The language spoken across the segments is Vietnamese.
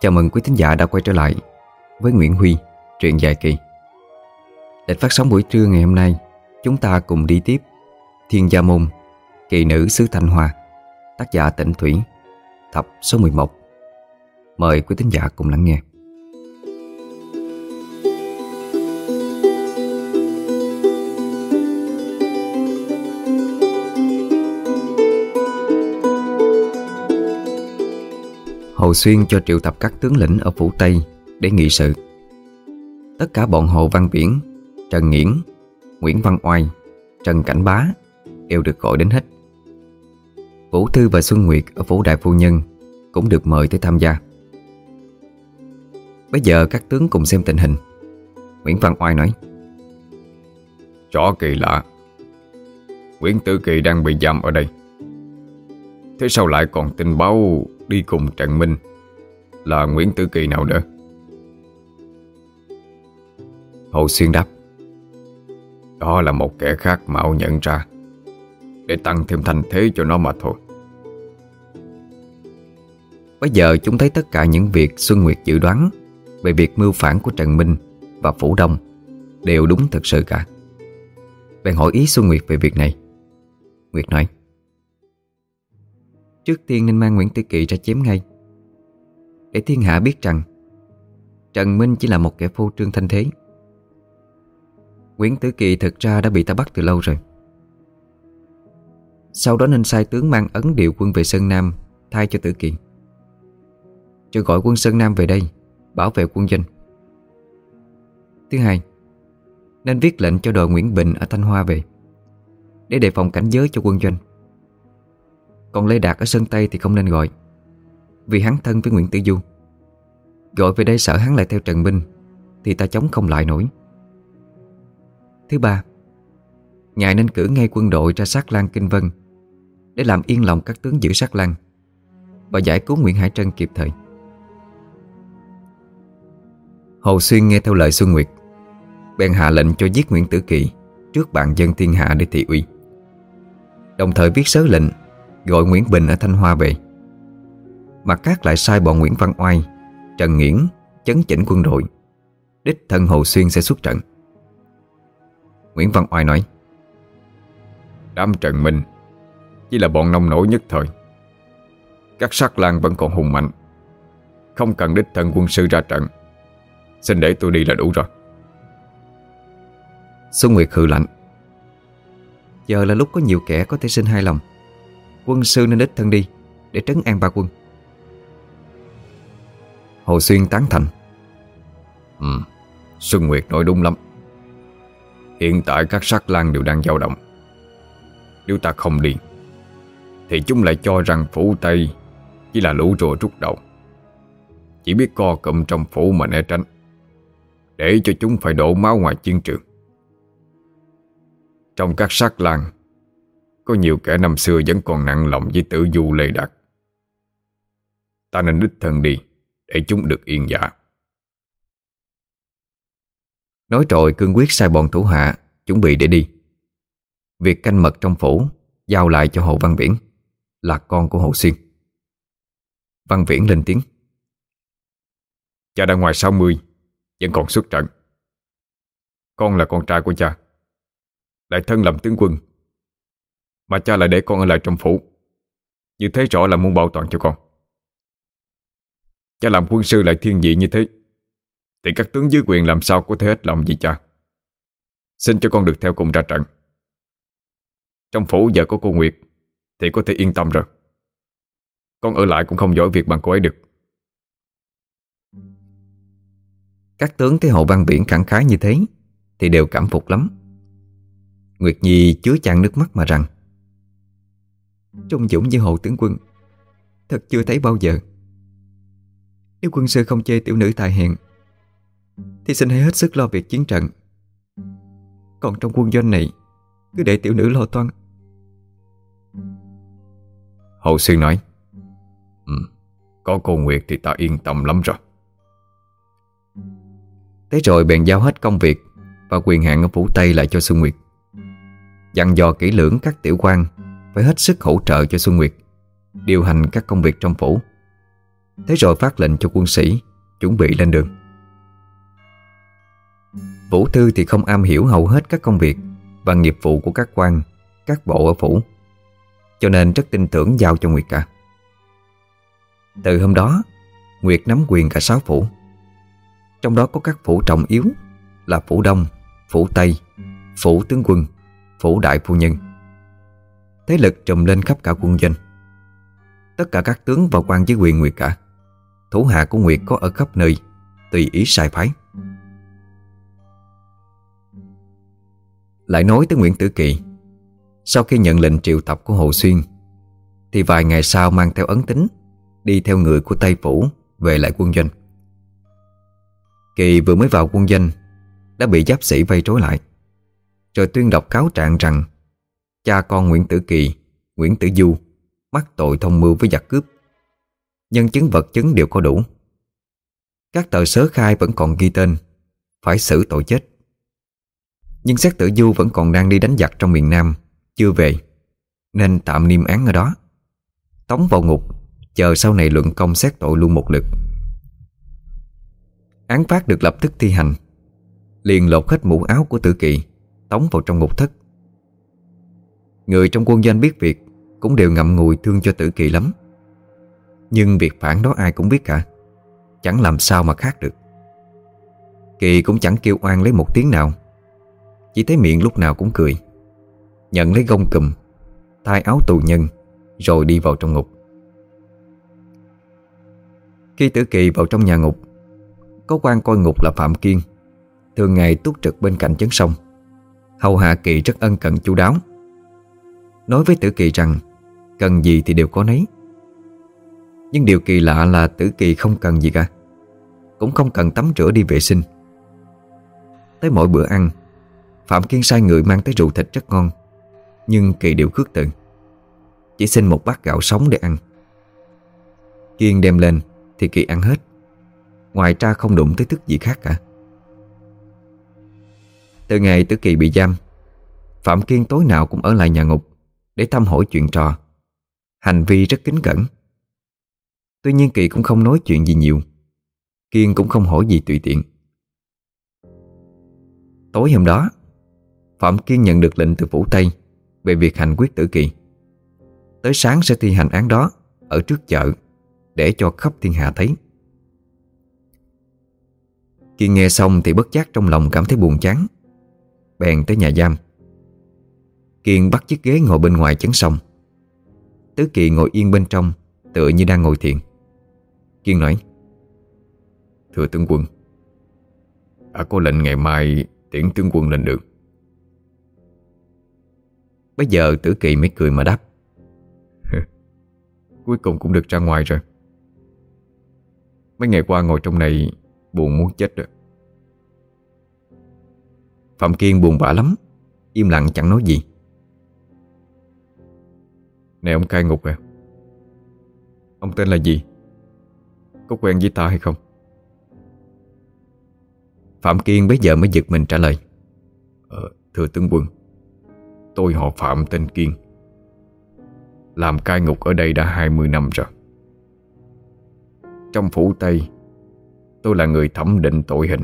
Chào mừng quý thính giả đã quay trở lại với Nguyễn Huy, truyện dài kỳ. Lịch phát sóng buổi trưa ngày hôm nay, chúng ta cùng đi tiếp Thiên Gia Môn, Kỳ Nữ xứ Thanh Hoa, tác giả Tịnh Thủy, tập số 11. Mời quý thính giả cùng lắng nghe. Hồ Xuyên cho triệu tập các tướng lĩnh ở Phủ Tây để nghị sự. Tất cả bọn Hồ Văn Biển, Trần Nghiễn, Nguyễn Văn Oai, Trần Cảnh Bá đều được gọi đến hết. Vũ Thư và Xuân Nguyệt ở Phủ Đại Phu Nhân cũng được mời tới tham gia. Bây giờ các tướng cùng xem tình hình. Nguyễn Văn Oai nói Rõ kỳ lạ Nguyễn Tử Kỳ đang bị giam ở đây Thế sao lại còn tin báo đi cùng Trần Minh. Là Nguyễn Tử Kỳ nào nữa? Hồ Xuyên đáp, Đó là một kẻ khác mạo nhận ra, Để tăng thêm thành thế cho nó mà thôi. Bây giờ chúng thấy tất cả những việc Xuân Nguyệt dự đoán Về việc mưu phản của Trần Minh Và Phủ Đông Đều đúng thật sự cả. Bèn hỏi ý Xuân Nguyệt về việc này. Nguyệt nói Trước tiên nên mang Nguyễn Tử Kỳ ra chém ngay. Để thiên hạ biết rằng, Trần Minh chỉ là một kẻ phô trương thanh thế. Nguyễn Tử Kỳ thực ra đã bị ta bắt từ lâu rồi. Sau đó nên sai tướng mang ấn điệu quân về Sơn Nam, Thay cho Tử Kỳ. Cho gọi quân Sơn Nam về đây, Bảo vệ quân dân. Thứ hai, Nên viết lệnh cho đội Nguyễn Bình ở Thanh Hoa về, Để đề phòng cảnh giới cho quân doanh còn Lê Đạt ở Sơn Tây thì không nên gọi. Vì hắn thân với Nguyễn Tử Du. Gọi về đây sợ hắn lại theo Trần Minh, Thì ta chống không lại nổi. Thứ ba, Ngài nên cử ngay quân đội ra sát Lan Kinh Vân, Để làm yên lòng các tướng giữ sát Lan Và giải cứu Nguyễn Hải Trân kịp thời. Hồ Xuyên nghe theo lời Xuân Nguyệt, Bèn hạ lệnh cho giết Nguyễn Tử Kỳ Trước bạn dân thiên hạ để thị uy. Đồng thời viết sớ lệnh Gọi Nguyễn Bình ở Thanh Hoa về. Mặt khác lại sai bọn Nguyễn Văn Oai, Trần Nghiễn chấn chỉnh quân đội. Đích thân Hồ Xuyên sẽ xuất trận. Nguyễn Văn Oai nói, Đám Trần Minh Chỉ là bọn nông nổi nhất thời. Các sắc lang vẫn còn hùng mạnh. Không cần đích thân quân sư ra trận. Xin để tôi đi là đủ rồi. Xuân Nguyệt hừ lạnh, Giờ là lúc có nhiều kẻ có thể sinh hai lòng. Quân sư nên đích thân đi, Để trấn an ba quân. Hồ Xuyên tán thành. Ừ Xuân Nguyệt nói đúng lắm. Hiện tại các sắc lang đều đang dao động. Nếu ta không đi, Thì chúng lại cho rằng phủ Tây Chỉ là lũ rùa rút đầu. Chỉ biết co cụm trong phủ mà né tránh, Để cho chúng phải đổ máu ngoài chiến trường. Trong các sắc lang có nhiều kẻ năm xưa vẫn còn nặng lòng với tử du lê đặc Ta nên đích thân đi, Để chúng được yên dạ Nói rồi, cương quyết sai bọn thủ hạ, Chuẩn bị để đi. Việc canh mật trong phủ, Giao lại cho Hồ Văn Viễn, Là con của Hồ Xuyên. Văn Viễn lên tiếng. Cha đã ngoài 60 Vẫn còn xuất trận. Con là con trai của cha. Lại thân làm tướng quân mà cha lại để con ở lại trong phủ. Như thế rõ là muốn bảo toàn cho con. Cha làm quân sư lại thiên vị như thế. Thì các tướng dưới quyền làm sao có thể hết lòng gì cha? Xin cho con được theo cùng ra trận. Trong phủ giờ có cô Nguyệt, Thì có thể yên tâm rồi. Con ở lại cũng không giỏi việc bằng cô ấy được. Các tướng thấy Hồ Văn Biển khẳng khái như thế, Thì đều cảm phục lắm. Nguyệt Nhi chứa chan nước mắt mà rằng Trung dũng như hồ tướng quân. Thật chưa thấy bao giờ. Nếu quân sư không chê tiểu nữ tài hẹn Thì xin hãy hết sức lo việc chiến trận. Còn trong quân doanh này Cứ để tiểu nữ lo toan. Hồ sư nói Ừ, có cô Nguyệt thì ta yên tâm lắm rồi. Thế rồi bèn giao hết công việc Và quyền hạn ở Phủ Tây lại cho Xuân Nguyệt. Dặn dò kỹ lưỡng các tiểu quan phải hết sức hỗ trợ cho Xuân Nguyệt Điều hành các công việc trong phủ. Thế rồi phát lệnh cho quân sĩ Chuẩn bị lên đường. Vũ Thư thì không am hiểu hầu hết các công việc Và nghiệp vụ của các quan Các bộ ở phủ Cho nên rất tin tưởng giao cho Nguyệt cả. Từ hôm đó Nguyệt nắm quyền cả sáu phủ. Trong đó có các phủ trọng yếu Là phủ Đông, phủ Tây Phủ tướng quân, phủ đại phu nhân. Thế lực trùm lên khắp cả quân doanh. Tất cả các tướng và quan với quyền Nguyệt cả. Thủ hạ của Nguyệt có ở khắp nơi, Tùy ý sai phái. Lại nói tới Nguyễn Tử Kỳ. Sau khi nhận lệnh triệu tập của Hồ Xuyên, Thì vài ngày sau mang theo ấn tính, Đi theo người của Tây Phủ Về lại quân doanh. Kỳ vừa mới vào quân doanh, Đã bị giáp sĩ vây trối lại, Rồi tuyên đọc cáo trạng rằng Cha con Nguyễn Tử Kỳ, Nguyễn Tử Du, Mắc tội thông mưu với giặc cướp. Nhân chứng vật chứng đều có đủ. Các tờ sớ khai vẫn còn ghi tên, Phải xử tội chết. Nhưng xét tử Du vẫn còn đang đi đánh giặc trong miền Nam, Chưa về, Nên tạm niêm án ở đó. Tống vào ngục, Chờ sau này luận công xét tội luôn một lượt. Án phát được lập tức thi hành. Liền lột hết mũ áo của tử kỳ, Tống vào trong ngục thất. Người trong quân doanh biết việc, Cũng đều ngậm ngùi thương cho tử kỳ lắm. Nhưng việc phản đó ai cũng biết cả, Chẳng làm sao mà khác được. Kỳ cũng chẳng kêu oan lấy một tiếng nào, Chỉ thấy miệng lúc nào cũng cười, Nhận lấy gông cùm, Thay áo tù nhân, Rồi đi vào trong ngục. Khi tử kỳ vào trong nhà ngục, Có quan coi ngục là Phạm Kiên, Thường ngày túc trực bên cạnh chấn sông. Hầu hạ kỳ rất ân cần chu đáo. Nói với tử kỳ rằng, Cần gì thì đều có nấy. Nhưng điều kỳ lạ là tử kỳ không cần gì cả, Cũng không cần tắm rửa đi vệ sinh. Tới mỗi bữa ăn, Phạm Kiên sai người mang tới rượu thịt rất ngon, Nhưng kỳ đều khước từ. Chỉ xin một bát gạo sống để ăn. Kiên đem lên Thì kỳ ăn hết, Ngoài ra không đụng tới thức gì khác cả. Từ ngày Tử Kỳ bị giam, Phạm Kiên tối nào cũng ở lại nhà ngục. Để thăm hỏi chuyện trò. Hành vi rất kính cẩn. Tuy nhiên Kỳ cũng không nói chuyện gì nhiều. Kiên cũng không hỏi gì tùy tiện. Tối hôm đó, Phạm Kiên nhận được lệnh từ vũ Tây Về việc hành quyết tử kỳ. Tới sáng sẽ thi hành án đó Ở trước chợ Để cho khắp thiên hạ thấy. Kiên nghe xong thì bất giác trong lòng cảm thấy buồn chán, Bèn tới nhà giam. Kiên bắt chiếc ghế ngồi bên ngoài chấn sông. Tứ Kỳ ngồi yên bên trong, Tựa như đang ngồi thiền. Kiên nói, Thưa tướng quân Đã có lệnh ngày mai tiễn tướng quân lên đường. Bây giờ tử kỳ mới cười mà đáp Cuối cùng cũng được ra ngoài rồi. Mấy ngày qua ngồi trong này Buồn muốn chết rồi. Phạm Kiên buồn bã lắm, Im lặng chẳng nói gì. Này ông cai ngục à. Ông tên là gì? Có quen với ta hay không? Phạm Kiên bây giờ mới giật mình trả lời. Ờ, Thưa tướng quân Tôi họ Phạm tên Kiên. Làm cai ngục ở đây đã 20 năm rồi. Trong phủ Tây Tôi là người thẩm định tội hình.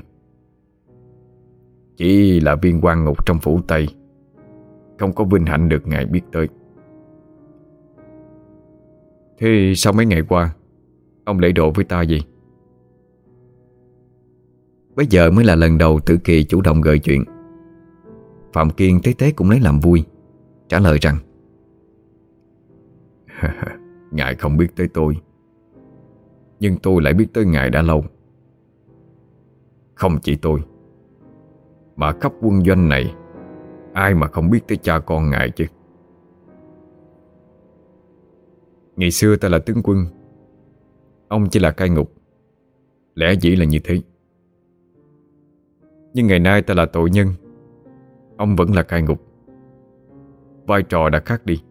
Chỉ là viên quan ngục trong phủ Tây Không có vinh hạnh được ngài biết tới. Thế sau mấy ngày qua, Ông lễ độ với ta gì Bây giờ mới là lần đầu Tử Kỳ chủ động gợi chuyện. Phạm Kiên thấy thế cũng lấy làm vui, Trả lời rằng, Ngài không biết tới tôi, Nhưng tôi lại biết tới ngài đã lâu. Không chỉ tôi, Mà khắp quân doanh này, Ai mà không biết tới cha con ngài chứ? Ngày xưa ta là tướng quân. Ông chỉ là cai ngục. Lẽ dĩ là như thế. Nhưng ngày nay ta là tội nhân. Ông vẫn là cai ngục. Vai trò đã khác đi.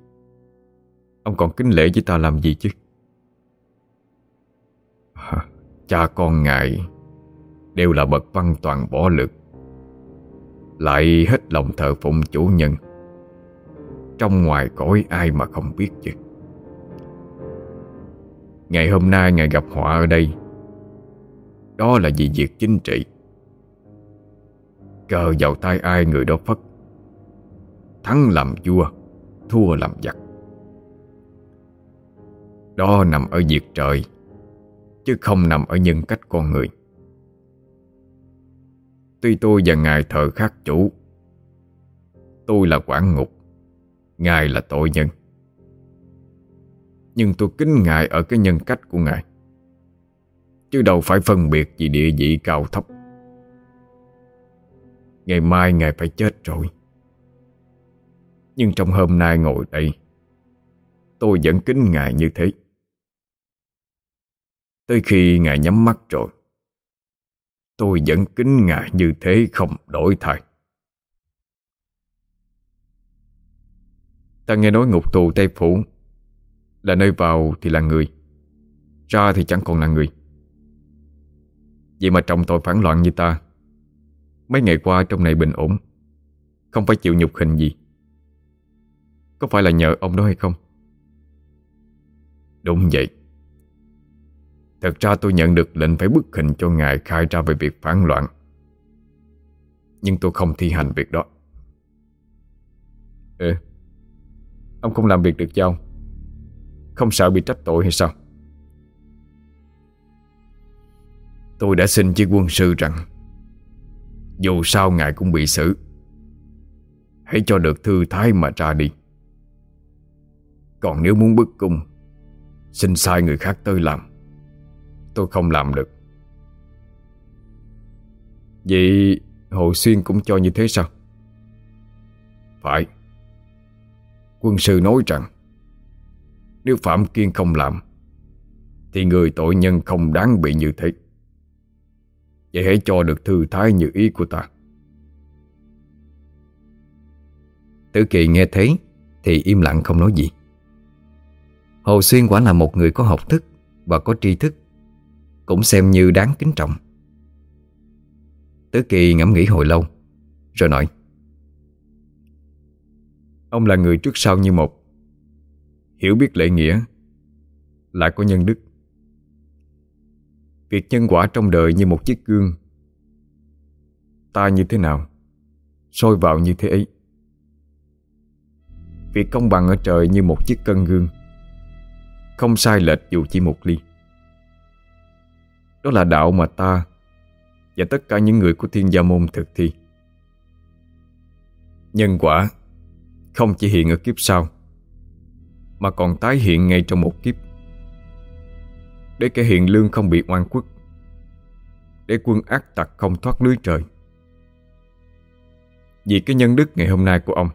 Ông còn kính lễ với ta làm gì chứ? Cha con ngài Đều là bậc văn toàn bỏ lực Lại hết lòng thờ phụng chủ nhân. Trong ngoài cõi ai mà không biết chứ? Ngày hôm nay ngài gặp họa ở đây. Đó là vì việc chính trị. Cờ vào tay ai người đó phất. Thắng làm vua, Thua làm giặc. Đó nằm ở việc trời, Chứ không nằm ở nhân cách con người. Tuy tôi và Ngài thờ khác chủ, Tôi là quản ngục, Ngài là tội nhân. Nhưng tôi kính Ngài ở cái nhân cách của Ngài. Chứ đâu phải phân biệt vì địa vị cao thấp. Ngày mai Ngài phải chết rồi. Nhưng trong hôm nay ngồi đây, Tôi vẫn kính Ngài như thế. Tới khi Ngài nhắm mắt rồi, Tôi vẫn kính Ngài như thế không đổi thay. Ta nghe nói ngục tù Tây Phủ là nơi vào thì là người, Ra thì chẳng còn là người. Vậy mà trọng tội phản loạn như ta, Mấy ngày qua trong này bình ổn, Không phải chịu nhục hình gì. Có phải là nhờ ông đó hay không? Đúng vậy. Thật ra tôi nhận được lệnh phải bức hình cho ngài khai ra về việc phản loạn. Nhưng tôi không thi hành việc đó. Ừ Ông không làm việc được cho ông? Không sợ bị trách tội hay sao? Tôi đã xin với quân sư rằng, Dù sao ngài cũng bị xử. Hãy cho được thư thái mà ra đi. Còn nếu muốn bức cung, Xin sai người khác tới làm. Tôi không làm được. Vậy Hồ Xuyên cũng cho như thế sao? Phải. Quân sư nói rằng nếu Phạm Kiên không làm, Thì người tội nhân không đáng bị như thế. Vậy hãy cho được thư thái như ý của ta. Tử Kỳ nghe thế Thì im lặng không nói gì. Hồ Xuyên quả là một người có học thức Và có tri thức, Cũng xem như đáng kính trọng. Tử Kỳ ngẫm nghĩ hồi lâu, Rồi nói, Ông là người trước sau như một. Hiểu biết lễ nghĩa. Lại có nhân đức. Việc nhân quả trong đời như một chiếc gương. Ta như thế nào? Soi vào như thế ấy. Việc công bằng ở trời như một chiếc cân gương. Không sai lệch dù chỉ một ly. Đó là đạo mà ta Và tất cả những người của thiên gia môn thực thi. Nhân quả không chỉ hiện ở kiếp sau. Mà còn tái hiện ngay trong một kiếp. Để kẻ hiện lương không bị oan quất, Để quân ác tặc không thoát lưới trời. Vì cái nhân đức ngày hôm nay của ông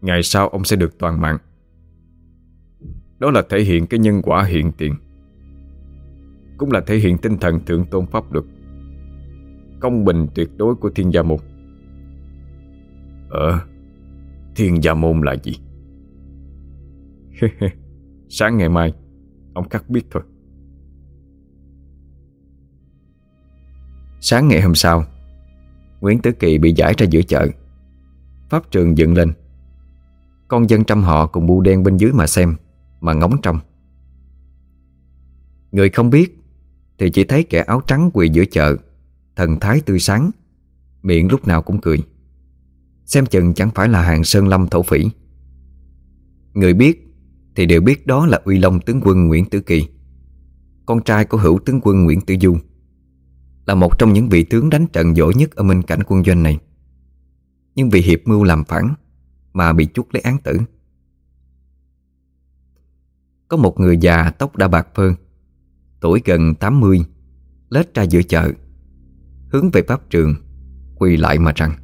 Ngày sau ông sẽ được toàn mạng. Đó là thể hiện cái nhân quả hiện tiền Cũng là thể hiện tinh thần thượng tôn pháp luật Công bình tuyệt đối của thiên gia môn. Ờ Thiên gia môn là gì? Sáng ngày mai, Ông khắc biết thôi. Sáng ngày hôm sau, Nguyễn Tử Kỳ bị giải ra giữa chợ. Pháp trường dựng lên. Con dân trăm họ cùng bu đen bên dưới mà xem, Mà ngóng trong Người không biết Thì chỉ thấy kẻ áo trắng quỳ giữa chợ, Thần thái tươi sáng, Miệng lúc nào cũng cười. Xem chừng chẳng phải là hàng sơn lâm thổ phỉ. Người biết thì đều biết đó là uy long tướng quân Nguyễn Tử Kỳ. Con trai của hữu tướng quân Nguyễn Tử Du Là một trong những vị tướng đánh trận giỏi nhất Ở minh cảnh quân doanh này. Nhưng vì hiệp mưu làm phản Mà bị chuốt lấy án tử. Có một người già tóc đã bạc phơ Tuổi gần 80 Lết ra giữa chợ Hướng về pháp trường Quỳ lại mà rằng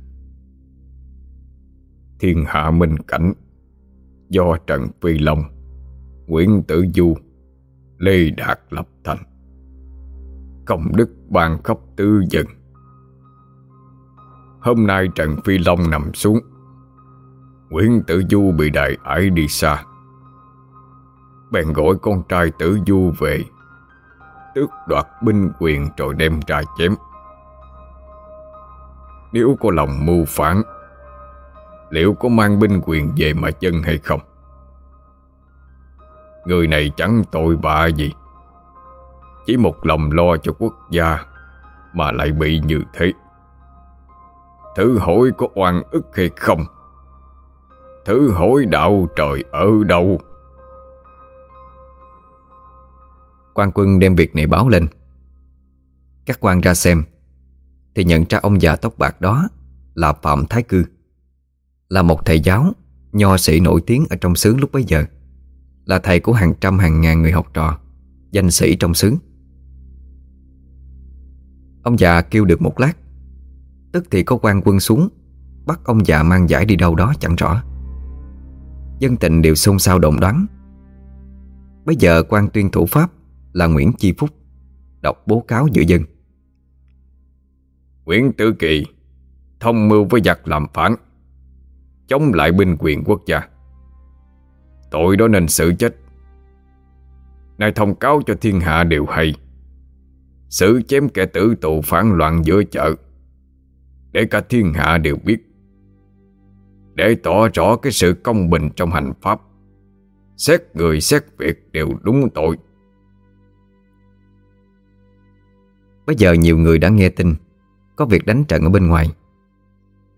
thiên hạ minh cảnh do Trần Phi Long, Nguyễn Tử Du, Lê Đạt lập thành. Công đức ban khắp tư dân. Hôm nay Trần Phi Long nằm xuống, Nguyễn Tử Du bị đại ải đi xa. Bèn gọi con trai Tử Du về, tước đoạt binh quyền rồi đem ra chém. Nếu có lòng mưu phản Liệu có mang binh quyền về mà chân hay không Người này chẳng tội bạ gì. Chỉ một lòng lo cho quốc gia Mà lại bị như thế. Thử hỏi có oan ức hay không? Thử hỏi đạo trời ở đâu? Quan quân đem việc này báo lên. Các quan ra xem, Thì nhận ra ông già tóc bạc đó Là Phạm Thái Cư, Là một thầy giáo Nho sĩ nổi tiếng ở trong xứ lúc bấy giờ. Là thầy của hàng trăm hàng ngàn người học trò, Danh sĩ trong xứ. Ông già kêu được một lát, Tức thì có quan quân xuống, Bắt ông già mang giải đi đâu đó chẳng rõ. Dân tình đều xôn xao động đoán. Bây giờ quan tuyên thủ pháp Là Nguyễn Chi Phúc, Đọc bố cáo giữa dân. Nguyễn Tử Kỳ, Thông mưu với giặc làm phản, Chống lại binh quyền quốc gia. Tội đó nên xử chết. Nay thông cáo cho thiên hạ đều hay. Xử chém kẻ tử tù phản loạn giữa chợ. Để cả thiên hạ đều biết. Để tỏ rõ cái sự công bình trong hành pháp. Xét người, xét việc đều đúng tội. Bây giờ nhiều người đã nghe tin, Có việc đánh trận ở bên ngoài.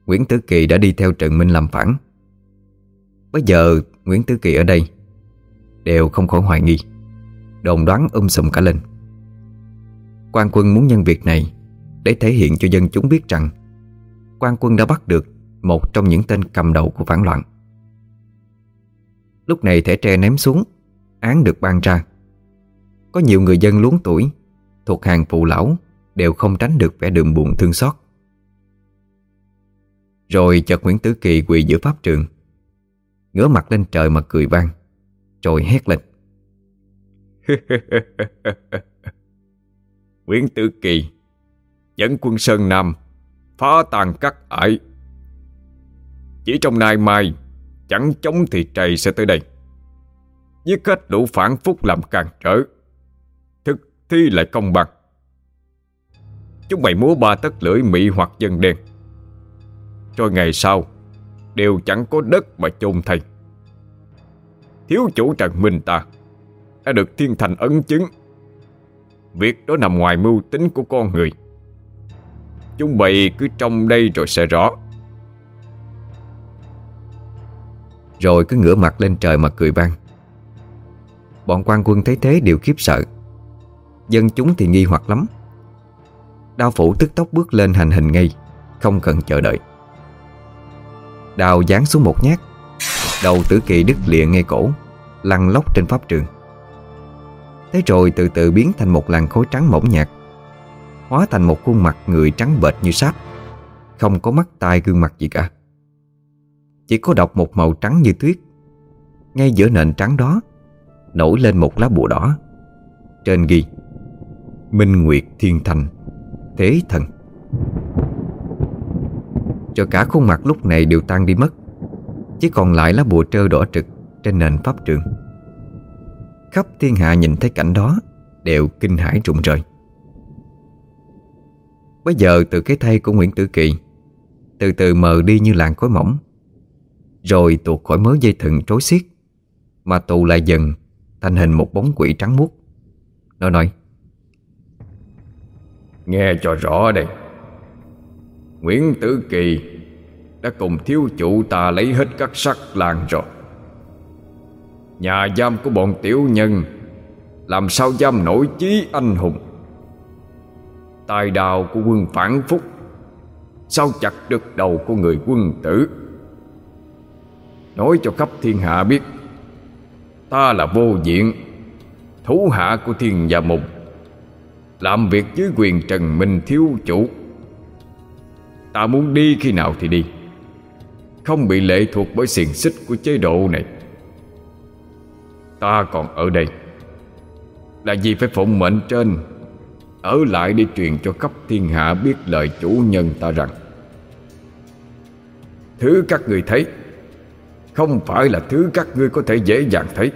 Nguyễn Tử Kỳ đã đi theo Trần Minh làm phản. Bây giờ Nguyễn tứ Kỳ ở đây Đều không khỏi hoài nghi, Đồn đoán um sùm cả lên. Quan quân muốn nhân việc này Để thể hiện cho dân chúng biết rằng quan quân đã bắt được Một trong những tên cầm đầu của phản loạn. Lúc này thẻ tre ném xuống, Án được ban ra. Có nhiều người dân luống tuổi, Thuộc hàng phụ lão, Đều không tránh được vẻ đường buồn thương xót. Rồi chợt Nguyễn tứ Kỳ quỳ giữa pháp trường. Ngửa mặt lên trời mà cười vang Rồi hét lên. Nguyễn Tử Kỳ, Dẫn quân Sơn Nam, Phá tàn cắt ải. Chỉ trong nay mai, Chẳng chống thì trầy sẽ tới đây. Giết hết đủ phản phúc làm càng trở, Thực thi lại công bằng. Chúng mày múa ba tất lưỡi mị hoặc dân đen. Rồi ngày sau, Đều chẳng có đất mà chôn thầy.” Thiếu chủ Trần Minh ta Đã được thiên thành ấn chứng. Việc đó nằm ngoài mưu tính của con người. Chúng bày cứ trong đây rồi sẽ rõ. Rồi cứ ngửa mặt lên trời mà cười vang. Bọn quan quân thấy thế đều khiếp sợ. Dân chúng thì nghi hoặc lắm. Đao phủ tức tốc bước lên hành hình ngay, Không cần chờ đợi. Đào giáng xuống một nhát Đầu tử kỳ đứt lìa ngay cổ, Lăn lóc trên pháp trường. Thế rồi từ từ biến thành một làn khối trắng mỏng nhạt, Hóa thành một khuôn mặt người trắng bệch như sáp. Không có mắt tai gương mặt gì cả. Chỉ có đọc một màu trắng như tuyết. Ngay giữa nền trắng đó, Nổi lên một lá bùa đỏ. Trên ghi, Minh Nguyệt Thiên Thành, Thế Thần. Cho cả khuôn mặt lúc này đều tan đi mất. Chỉ còn lại lá bùa trơ đỏ trực Trên nền pháp trường. Khắp thiên hạ nhìn thấy cảnh đó, Đều kinh hãi rụng rời. Bây giờ từ cái thay của Nguyễn Tử Kỳ, Từ từ mờ đi như làn khói mỏng, Rồi tuột khỏi mớ dây thừng trối xiết, Mà tụ lại dần Thành hình một bóng quỷ trắng muốt. Nó nói, Nghe cho rõ đây. Nguyễn Tử Kỳ đã cùng thiếu chủ ta lấy hết các sắc làng rồi. Nhà giam của bọn tiểu nhân, Làm sao giam nổi chí anh hùng? Tài đào của quân phản phúc, Sao chặt được đầu của người quân tử? Nói cho khắp thiên hạ biết, Ta là vô diện Thú hạ của thiên gia mục. Làm việc dưới quyền trần minh thiếu chủ. Ta muốn đi khi nào thì đi. Không bị lệ thuộc bởi xiềng xích của chế độ này. Ta còn ở đây. Là vì phải phụng mệnh trên, Ở lại để truyền cho khắp thiên hạ biết lời chủ nhân ta rằng, Thứ các người thấy Không phải là thứ các ngươi có thể dễ dàng thấy.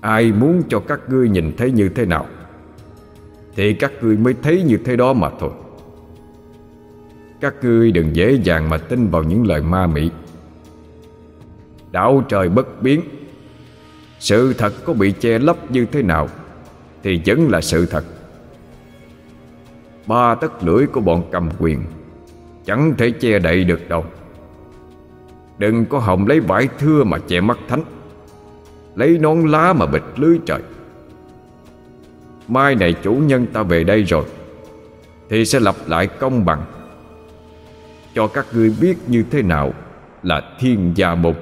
Ai muốn cho các ngươi nhìn thấy như thế nào, Thì các ngươi mới thấy như thế đó mà thôi. Các ngươi đừng dễ dàng mà tin vào những lời ma mị. Đạo trời bất biến. Sự thật có bị che lấp như thế nào Thì vẫn là sự thật. Ba tất lưỡi của bọn cầm quyền Chẳng thể che đậy được đâu. Đừng có hòng lấy vải thưa mà che mắt thánh, Lấy nón lá mà bịt lưới trời. Mai này chủ nhân ta về đây rồi, Thì sẽ lập lại công bằng. Cho các ngươi biết như thế nào Là thiên gia mục.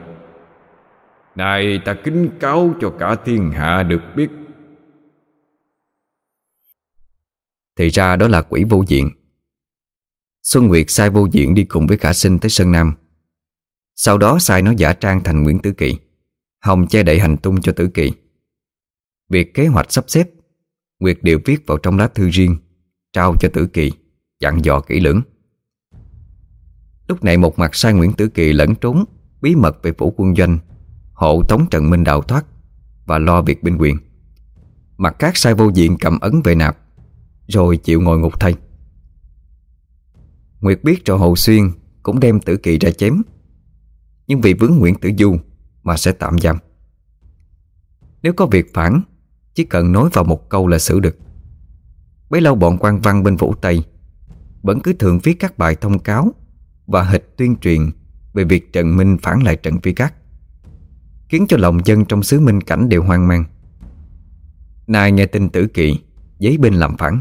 Này, ta kính cáo cho cả thiên hạ được biết. Thì ra đó là quỷ vô diện. Xuân Nguyệt sai vô diện đi cùng với khả sinh tới Sơn Nam. Sau đó sai nó giả trang thành Nguyễn Tử Kỳ, Hồng che đậy hành tung cho Tử Kỳ. Việc kế hoạch sắp xếp, Nguyệt đều viết vào trong lá thư riêng, Trao cho Tử Kỳ, Dặn dò kỹ lưỡng. Lúc này một mặt sai Nguyễn Tử Kỳ lẫn trốn, Bí mật về phủ quân doanh. Hộ tống Trần Minh đào thoát Và lo việc binh quyền. Mặt khác sai vô diện cầm ấn về nạp, Rồi chịu ngồi ngục thay. Nguyệt biết cho Hồ Xuyên Cũng đem Tử Kỳ ra chém, Nhưng vì vướng Nguyễn Tử Du Mà sẽ tạm giam. Nếu có việc phản, Chỉ cần nói vào một câu là xử được. Bấy lâu bọn quan văn bên Vũ Tây Vẫn cứ thường viết các bài thông cáo và hịch tuyên truyền Về việc Trần Minh phản lại Trần Phi Cát, Khiến cho lòng dân trong xứ Minh Cảnh đều hoang mang. Nay nghe tin tử kỳ Giấy binh làm phản,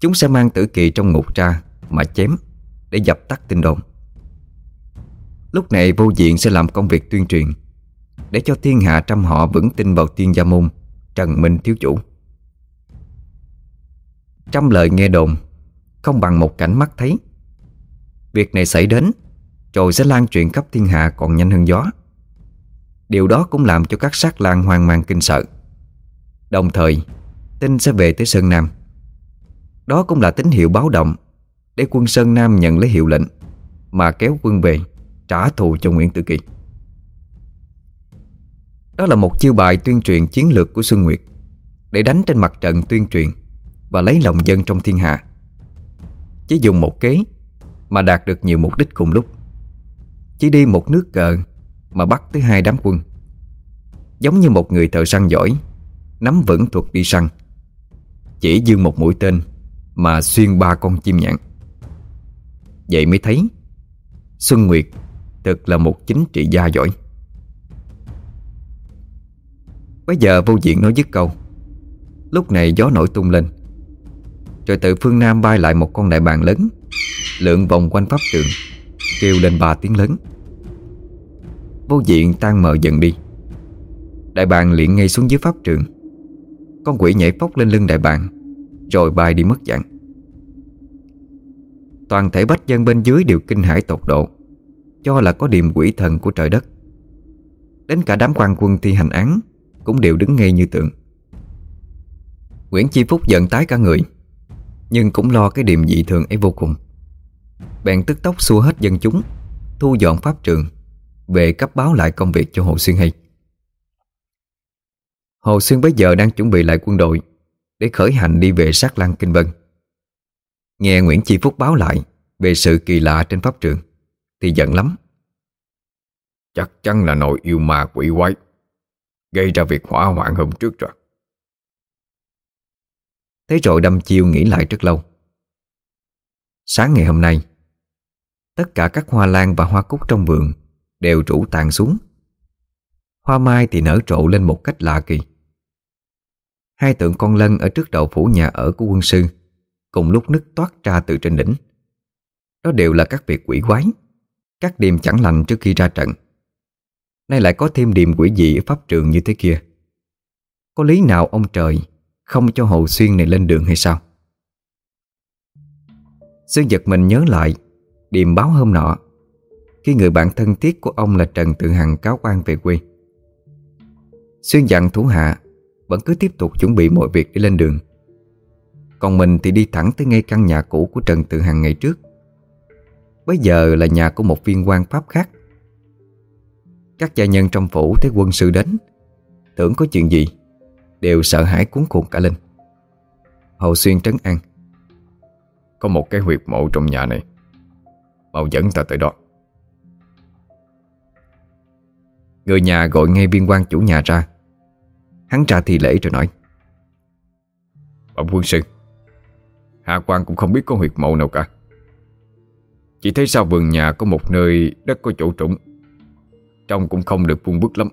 Chúng sẽ mang tử kỳ trong ngục ra Mà chém Để dập tắt tin đồn. Lúc này vô diện sẽ làm công việc tuyên truyền Để cho thiên hạ trăm họ vững tin vào tiên gia môn, Trần Minh thiếu chủ. Trăm lời nghe đồn Không bằng một cảnh mắt thấy. Việc này xảy đến, Rồi sẽ lan truyền khắp thiên hạ còn nhanh hơn gió. Điều đó cũng làm cho các sát lang hoang mang kinh sợ. Đồng thời, Tin sẽ về tới Sơn Nam. Đó cũng là tín hiệu báo động Để quân Sơn Nam nhận lấy hiệu lệnh Mà kéo quân về Trả thù cho Nguyễn Tử Kỳ. Đó là một chiêu bài tuyên truyền chiến lược của Xuân Nguyệt Để đánh trên mặt trận tuyên truyền Và lấy lòng dân trong thiên hạ. Chỉ dùng một kế mà đạt được nhiều mục đích cùng lúc. Chỉ đi một nước cờ Mà bắt tới hai đám quân. Giống như một người thợ săn giỏi, Nắm vững thuật đi săn. Chỉ dương một mũi tên Mà xuyên ba con chim nhạn. Vậy mới thấy, Xuân Nguyệt Thực là một chính trị gia giỏi. Bây giờ vô diện nói dứt câu. Lúc này gió nổi tung lên. Rồi từ phương Nam bay lại một con đại bàng lớn. Lượn vòng quanh pháp trường Kêu lên ba tiếng lớn. Vô diện tan mờ dần đi. Đại bàng liền ngay xuống dưới pháp trường. Con quỷ nhảy phóc lên lưng đại bàng, Rồi bay đi mất dạng. Toàn thể bách dân bên dưới đều kinh hãi tột độ, Cho là có điềm quỷ thần của trời đất. Đến cả đám quan quân thi hành án Cũng đều đứng ngay như tượng. Nguyễn Chi Phúc giận tái cả người, Nhưng cũng lo cái điềm dị thường ấy vô cùng. Bèn tức tốc xua hết dân chúng, Thu dọn pháp trường, Về cấp báo lại công việc cho Hồ Xuyên Hy Hồ Xuyên bấy giờ đang chuẩn bị lại quân đội Để khởi hành đi về sát lăng Kinh Vân. Nghe Nguyễn Chi Phúc báo lại Về sự kỳ lạ trên pháp trường, Thì giận lắm. Chắc chắn là nội yêu ma quỷ quái, Gây ra việc hỏa hoạn hôm trước rồi. Thế rồi đâm chiêu nghĩ lại rất lâu. Sáng ngày hôm nay Tất cả các hoa lan và hoa cúc trong vườn Đều rủ tàn xuống. Hoa mai thì nở trộ lên một cách lạ kỳ. Hai tượng con lân ở trước đầu phủ nhà ở của quân sư Cùng lúc nứt toát ra từ trên đỉnh. Đó đều là các việc quỷ quái, Các điềm chẳng lành trước khi ra trận. Nay lại có thêm điềm quỷ dị ở pháp trường như thế kia. Có lý nào ông trời Không cho Hồ Xuyên này lên đường hay sao? Sư giật mình nhớ lại Điềm báo hôm nọ. Khi người bạn thân thiết của ông là Trần Tự Hằng cáo quan về quê. Xuyên dặn thủ hạ, Vẫn cứ tiếp tục chuẩn bị mọi việc để lên đường. Còn mình thì đi thẳng tới ngay căn nhà cũ của Trần Tự Hằng ngày trước. Bây giờ là nhà của một viên quan pháp khác. Các gia nhân trong phủ thấy quân sư đến, Tưởng có chuyện gì, Đều sợ hãi cuốn cuồng cả lên. Hầu Xuyên trấn an. Có một cái huyệt mộ trong nhà này. Mau dẫn ta tới đó. Người nhà gọi ngay viên quan chủ nhà ra. Hắn trả thi lễ rồi nói. Ông quân sư, Hạ quan cũng không biết có huyệt mộ nào cả. Chỉ thấy sau vườn nhà có một nơi đất có chỗ trũng. Trông cũng không được vuông bức lắm.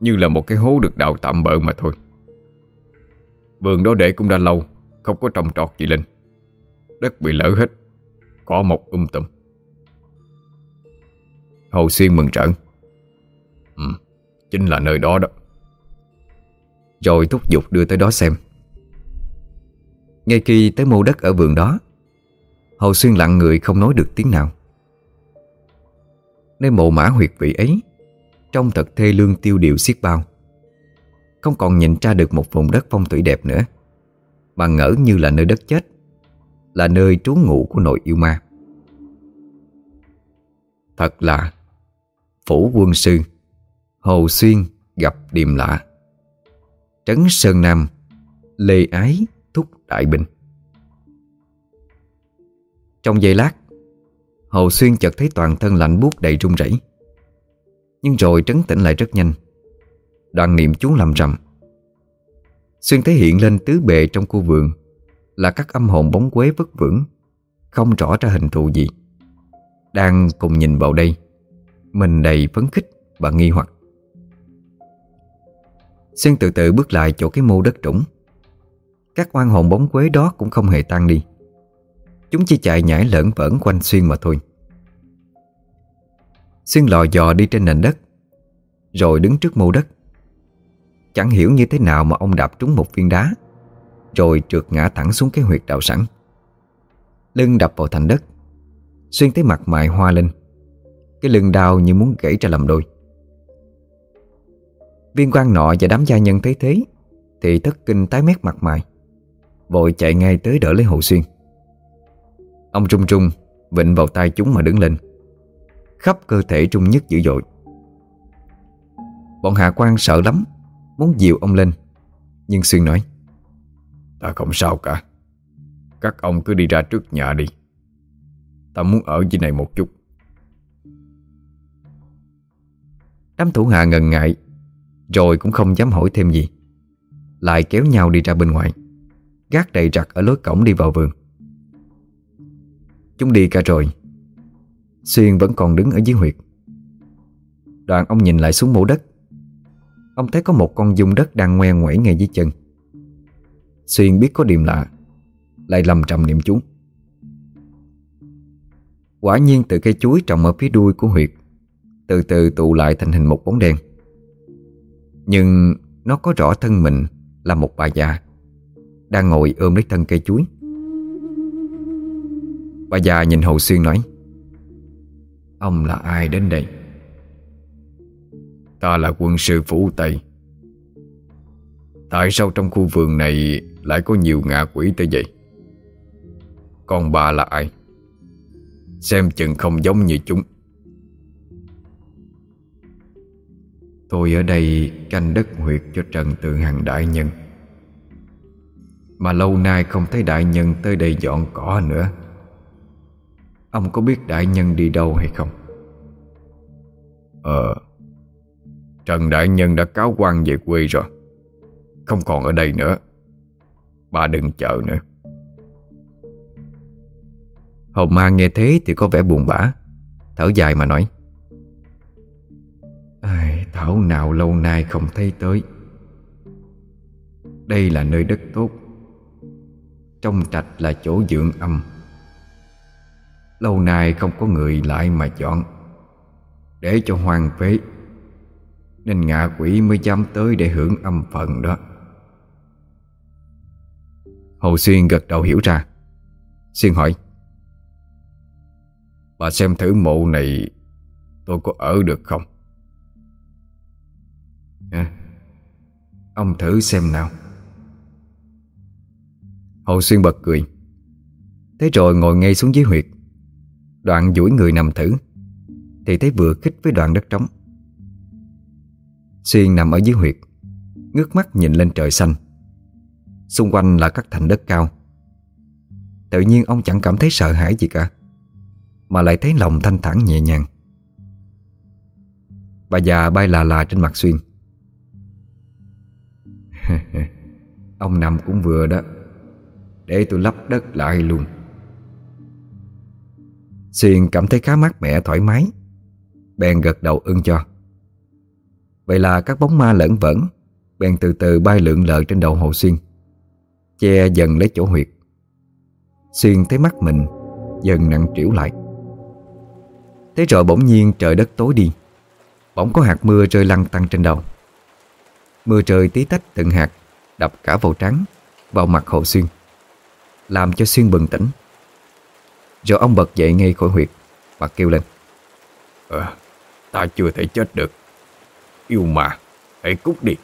Như là một cái hố được đào tạm bợ mà thôi. Vườn đó để cũng đã lâu, Không có trồng trọt gì lên. Đất bị lỡ hết. Có một um tùm. Hồ Xuyên mừng rỡ, Ừ, chính là nơi đó đó. Rồi thúc giục đưa tới đó xem. Ngay khi tới mô đất ở vườn đó Hồ Xuyên lặng người không nói được tiếng nào. Nơi mộ mã huyệt vị ấy Trông thật thê lương tiêu điều xiết bao Không còn nhìn ra được một vùng đất phong thủy đẹp nữa Mà ngỡ như là nơi đất chết. Là nơi trú ngụ của nội yêu ma. Thật là, Phủ quân sư, Hồ Xuyên gặp điềm lạ. Trấn Sơn Nam, Lê Ái thúc đại binh. Trong giây lát, Hồ Xuyên chợt thấy toàn thân lạnh buốt đầy run rẩy. Nhưng rồi trấn tĩnh lại rất nhanh. Đoàn niệm chú làm rầm. Xuyên thấy hiện lên tứ bề trong khu vườn. Là các âm hồn bóng quế vất vưởng, Không rõ ra hình thù gì. Đang cùng nhìn vào đây, Mình đầy phấn khích và nghi hoặc. Xuyên từ từ bước lại chỗ cái mô đất trũng. Các oan hồn bóng quế đó cũng không hề tan đi. Chúng chỉ chạy nhảy lởn vởn quanh Xuyên mà thôi. Xuyên lò dò đi trên nền đất, Rồi đứng trước mô đất. Chẳng hiểu như thế nào mà ông đạp trúng một viên đá. Rồi trượt ngã thẳng xuống cái huyệt đạo sẵn. Lưng đập vào thành đất, Xuyên tới mặt mày hoa lên. Cái lưng đau như muốn gãy ra làm đôi. Viên quan nọ và đám gia nhân thấy thế, Thì thất kinh tái mét mặt mày Vội chạy ngay tới đỡ lấy Hồ Xuyên. Ông trung trung Vịnh vào tay chúng mà đứng lên, Khắp cơ thể trung nhất dữ dội. Bọn hạ quan sợ lắm, Muốn dìu ông lên, Nhưng Xuyên nói Ta không sao cả. Các ông cứ đi ra trước nhà đi. Ta muốn ở dưới này một chút. Đám thủ hạ ngần ngại, Rồi cũng không dám hỏi thêm gì. Lại kéo nhau đi ra bên ngoài. Gác đầy rặt ở lối cổng đi vào vườn. Chúng đi cả rồi. Xuyên vẫn còn đứng ở dưới huyệt. Đoạn ông nhìn lại xuống mổ đất. Ông thấy có một con dung đất đang ngoe ngoẩy ngay dưới chân. Xuyên biết có điểm lạ, Lại lầm trầm niệm chú. Quả nhiên từ cây chuối trồng ở phía đuôi của huyệt, Từ từ tụ lại thành hình một bóng đen. Nhưng nó có rõ thân mình là một bà già Đang ngồi ôm lấy thân cây chuối. Bà già nhìn Hồ Xuyên nói, Ông là ai đến đây? Ta là quân sư Phủ Tây. Tại sao trong khu vườn này lại có nhiều ngạ quỷ tới vậy. Còn bà là ai? Xem chừng không giống như chúng. Tôi ở đây canh đất huyệt cho Trần Tự Hằng đại nhân. Mà lâu nay không thấy đại nhân tới đây dọn cỏ nữa. Ông có biết đại nhân đi đâu hay không? Ờ Trần Đại Nhân đã cáo quan về quê rồi. Không còn ở đây nữa. Bà đừng chờ nữa. Hồng Ma nghe thế thì có vẻ buồn bã. Thở dài mà nói. Ai, Thảo nào lâu nay không thấy tới. Đây là nơi đất tốt. Trong trạch là chỗ dưỡng âm. Lâu nay không có người lại mà chọn. Để cho hoang phế Nên ngạ quỷ mới dám tới để hưởng âm phần đó. Hồ Xuyên gật đầu hiểu ra. Xuyên hỏi Bà xem thử mộ này Tôi có ở được không? À, Ông thử xem nào. Hồ Xuyên bật cười. Thế rồi ngồi ngay xuống dưới huyệt. Đoạn duỗi người nằm thử. Thì thấy vừa khích với đoạn đất trống. Xuyên nằm ở dưới huyệt Ngước mắt nhìn lên trời xanh. Xung quanh là các thành đất cao. Tự nhiên ông chẳng cảm thấy sợ hãi gì cả Mà lại thấy lòng thanh thản nhẹ nhàng. Bà già bay là là trên mặt Xuyên. Ông nằm cũng vừa đó Để tôi lắp đất lại luôn. Xuyên cảm thấy khá mát mẻ thoải mái Bèn gật đầu ưng cho. Vậy là các bóng ma lẫn vẫn, Bèn từ từ bay lượn lờ trên đầu Hồ Xuyên. Che dần lấy chỗ huyệt. Xuyên thấy mắt mình Dần nặng trĩu lại. Thế rồi bỗng nhiên trời đất tối đi. Bỗng có hạt mưa rơi lăn tăng trên đầu. Mưa trời tí tách từng hạt Đập cả vào trắng Vào mặt Hồ Xuyên Làm cho Xuyên bừng tỉnh. Rồi ông bật dậy ngay khỏi huyệt Và kêu lên Ờ, ta chưa thể chết được. Yêu mà, hãy cút đi.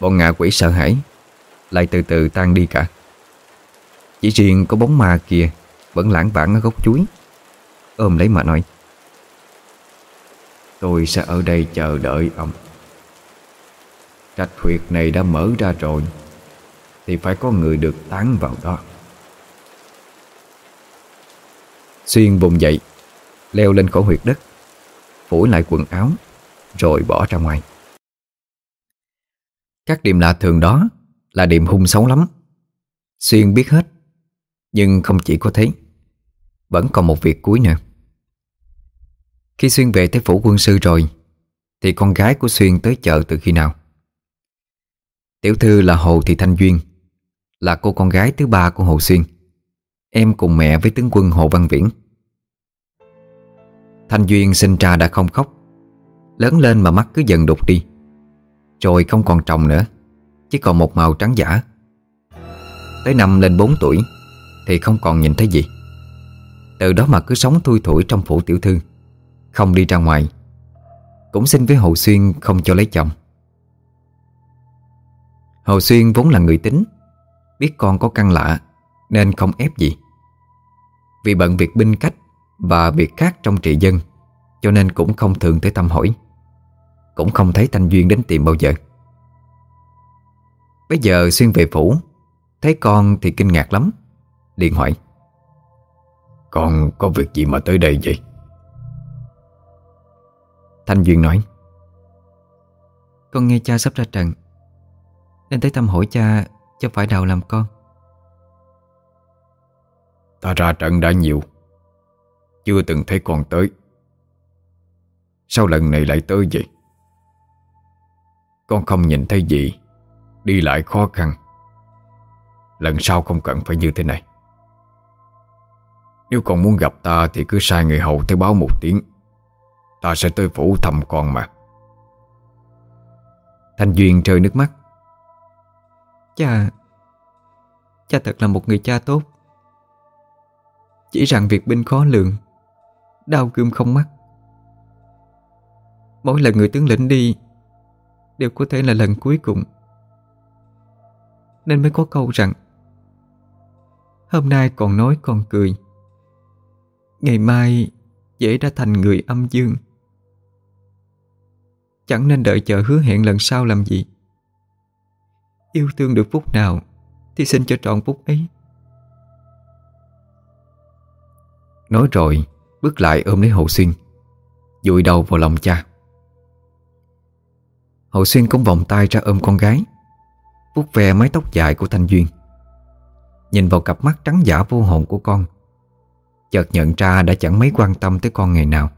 Bọn ngạ quỷ sợ hãi, Lại từ từ tan đi cả. Chỉ riêng có bóng ma kia Vẫn lãng vãng ở gốc chuối. Ôm lấy mà nói, Tôi sẽ ở đây chờ đợi ông. Trạch huyệt này đã mở ra rồi, Thì phải có người được tán vào đó. Xuyên vùng dậy, Leo lên khỏi huyệt đất Phủi lại quần áo, Rồi bỏ ra ngoài. Các điểm lạ thường đó Là điểm hung xấu lắm. Xuyên biết hết, Nhưng không chỉ có thế, Vẫn còn một việc cuối nữa. Khi Xuyên về tới phủ quân sư rồi, Thì con gái của Xuyên tới chợ từ khi nào? Tiểu thư là Hồ Thị Thanh Duyên, Là cô con gái thứ ba của Hồ Xuyên. Em cùng mẹ với tướng quân Hồ Văn Viễn. Thanh Duyên sinh ra đã không khóc, Lớn lên mà mắt cứ dần đục đi. Rồi không còn trồng nữa, Chỉ còn một màu trắng giả. Tới năm lên 4 tuổi Thì không còn nhìn thấy gì. Từ đó mà cứ sống thui thủi trong phủ tiểu thư, Không đi ra ngoài, Cũng xin với Hồ Xuyên không cho lấy chồng. Hồ Xuyên vốn là người tính, Biết con có căn lạ Nên không ép gì. Vì bận việc binh cách Và việc khác trong trị dân, Cho nên cũng không thường tới tâm hỏi. Cũng không thấy Thanh Duyên đến tìm bao giờ. Bây giờ Xuyên về phủ Thấy con thì kinh ngạc lắm liền hỏi Con có việc gì mà tới đây vậy? Thanh Duyên nói Con nghe cha sắp ra trận Nên tới thăm hỏi cha Cho phải đào làm con. Ta ra trận đã nhiều Chưa từng thấy con tới. Sao lần này lại tới vậy con không nhìn thấy gì. Đi lại khó khăn. Lần sau không cần phải như thế này. Nếu con muốn gặp ta Thì cứ sai người hầu tới báo một tiếng. Ta sẽ tới phủ thăm con mà. Thanh Duyên rơi nước mắt. Cha Cha thật là một người cha tốt. Chỉ rằng việc binh khó lường, Đau gươm không mắt. Mỗi lần người tướng lĩnh đi Đều có thể là lần cuối cùng. Nên mới có câu rằng, Hôm nay còn nói còn cười. Ngày mai dễ đã thành người âm dương. Chẳng nên đợi chờ hứa hẹn lần sau làm gì. Yêu thương được phút nào Thì xin cho trọn phút ấy. Nói rồi, Bước lại ôm lấy Hồ Xuyên, Dụi đầu vào lòng cha. Hồ Xuyên cũng vòng tay ra ôm con gái, vuốt ve mái tóc dài của Thanh Duyên. Nhìn vào cặp mắt trắng giả vô hồn của con, Chợt nhận ra đã chẳng mấy quan tâm tới con ngày nào.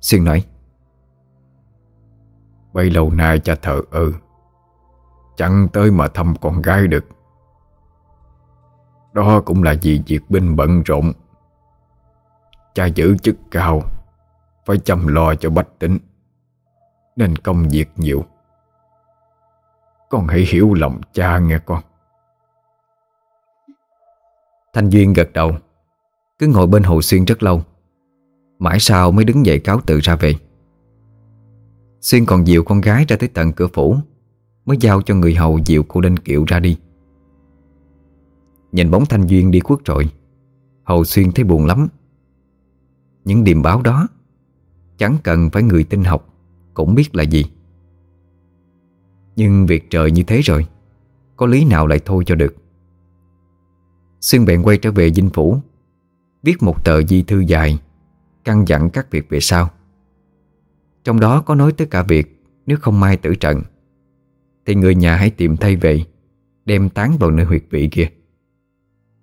Xuyên nói Bấy lâu nay cha thợ ơ, Chẳng tới mà thăm con gái được. Đó cũng là vì việc binh bận rộn. Cha giữ chức cao, Phải chăm lo cho bách tính. Nên công việc nhiều. Con hãy hiểu lòng cha nghe con. Thanh Duyên gật đầu Cứ ngồi bên Hồ Xuyên rất lâu Mãi sau mới đứng dậy cáo tự ra về. Xuyên còn dìu con gái ra tới tận cửa phủ Mới giao cho người hầu dìu cô Đinh Kiệu ra đi. Nhìn bóng Thanh Duyên đi khuất trội, Hầu Xuyên thấy buồn lắm. Những điềm báo đó Chẳng cần phải người tin học. Cũng biết là gì. Nhưng việc trời như thế rồi, Có lý nào lại thôi cho được? Xuyên bèn quay trở về dinh phủ, Viết một tờ di thư dài, Căn dặn các việc về sau. Trong đó có nói tới cả việc Nếu không may tử trận, Thì người nhà hãy tìm thay về, Đem tán vào nơi huyệt vị kia.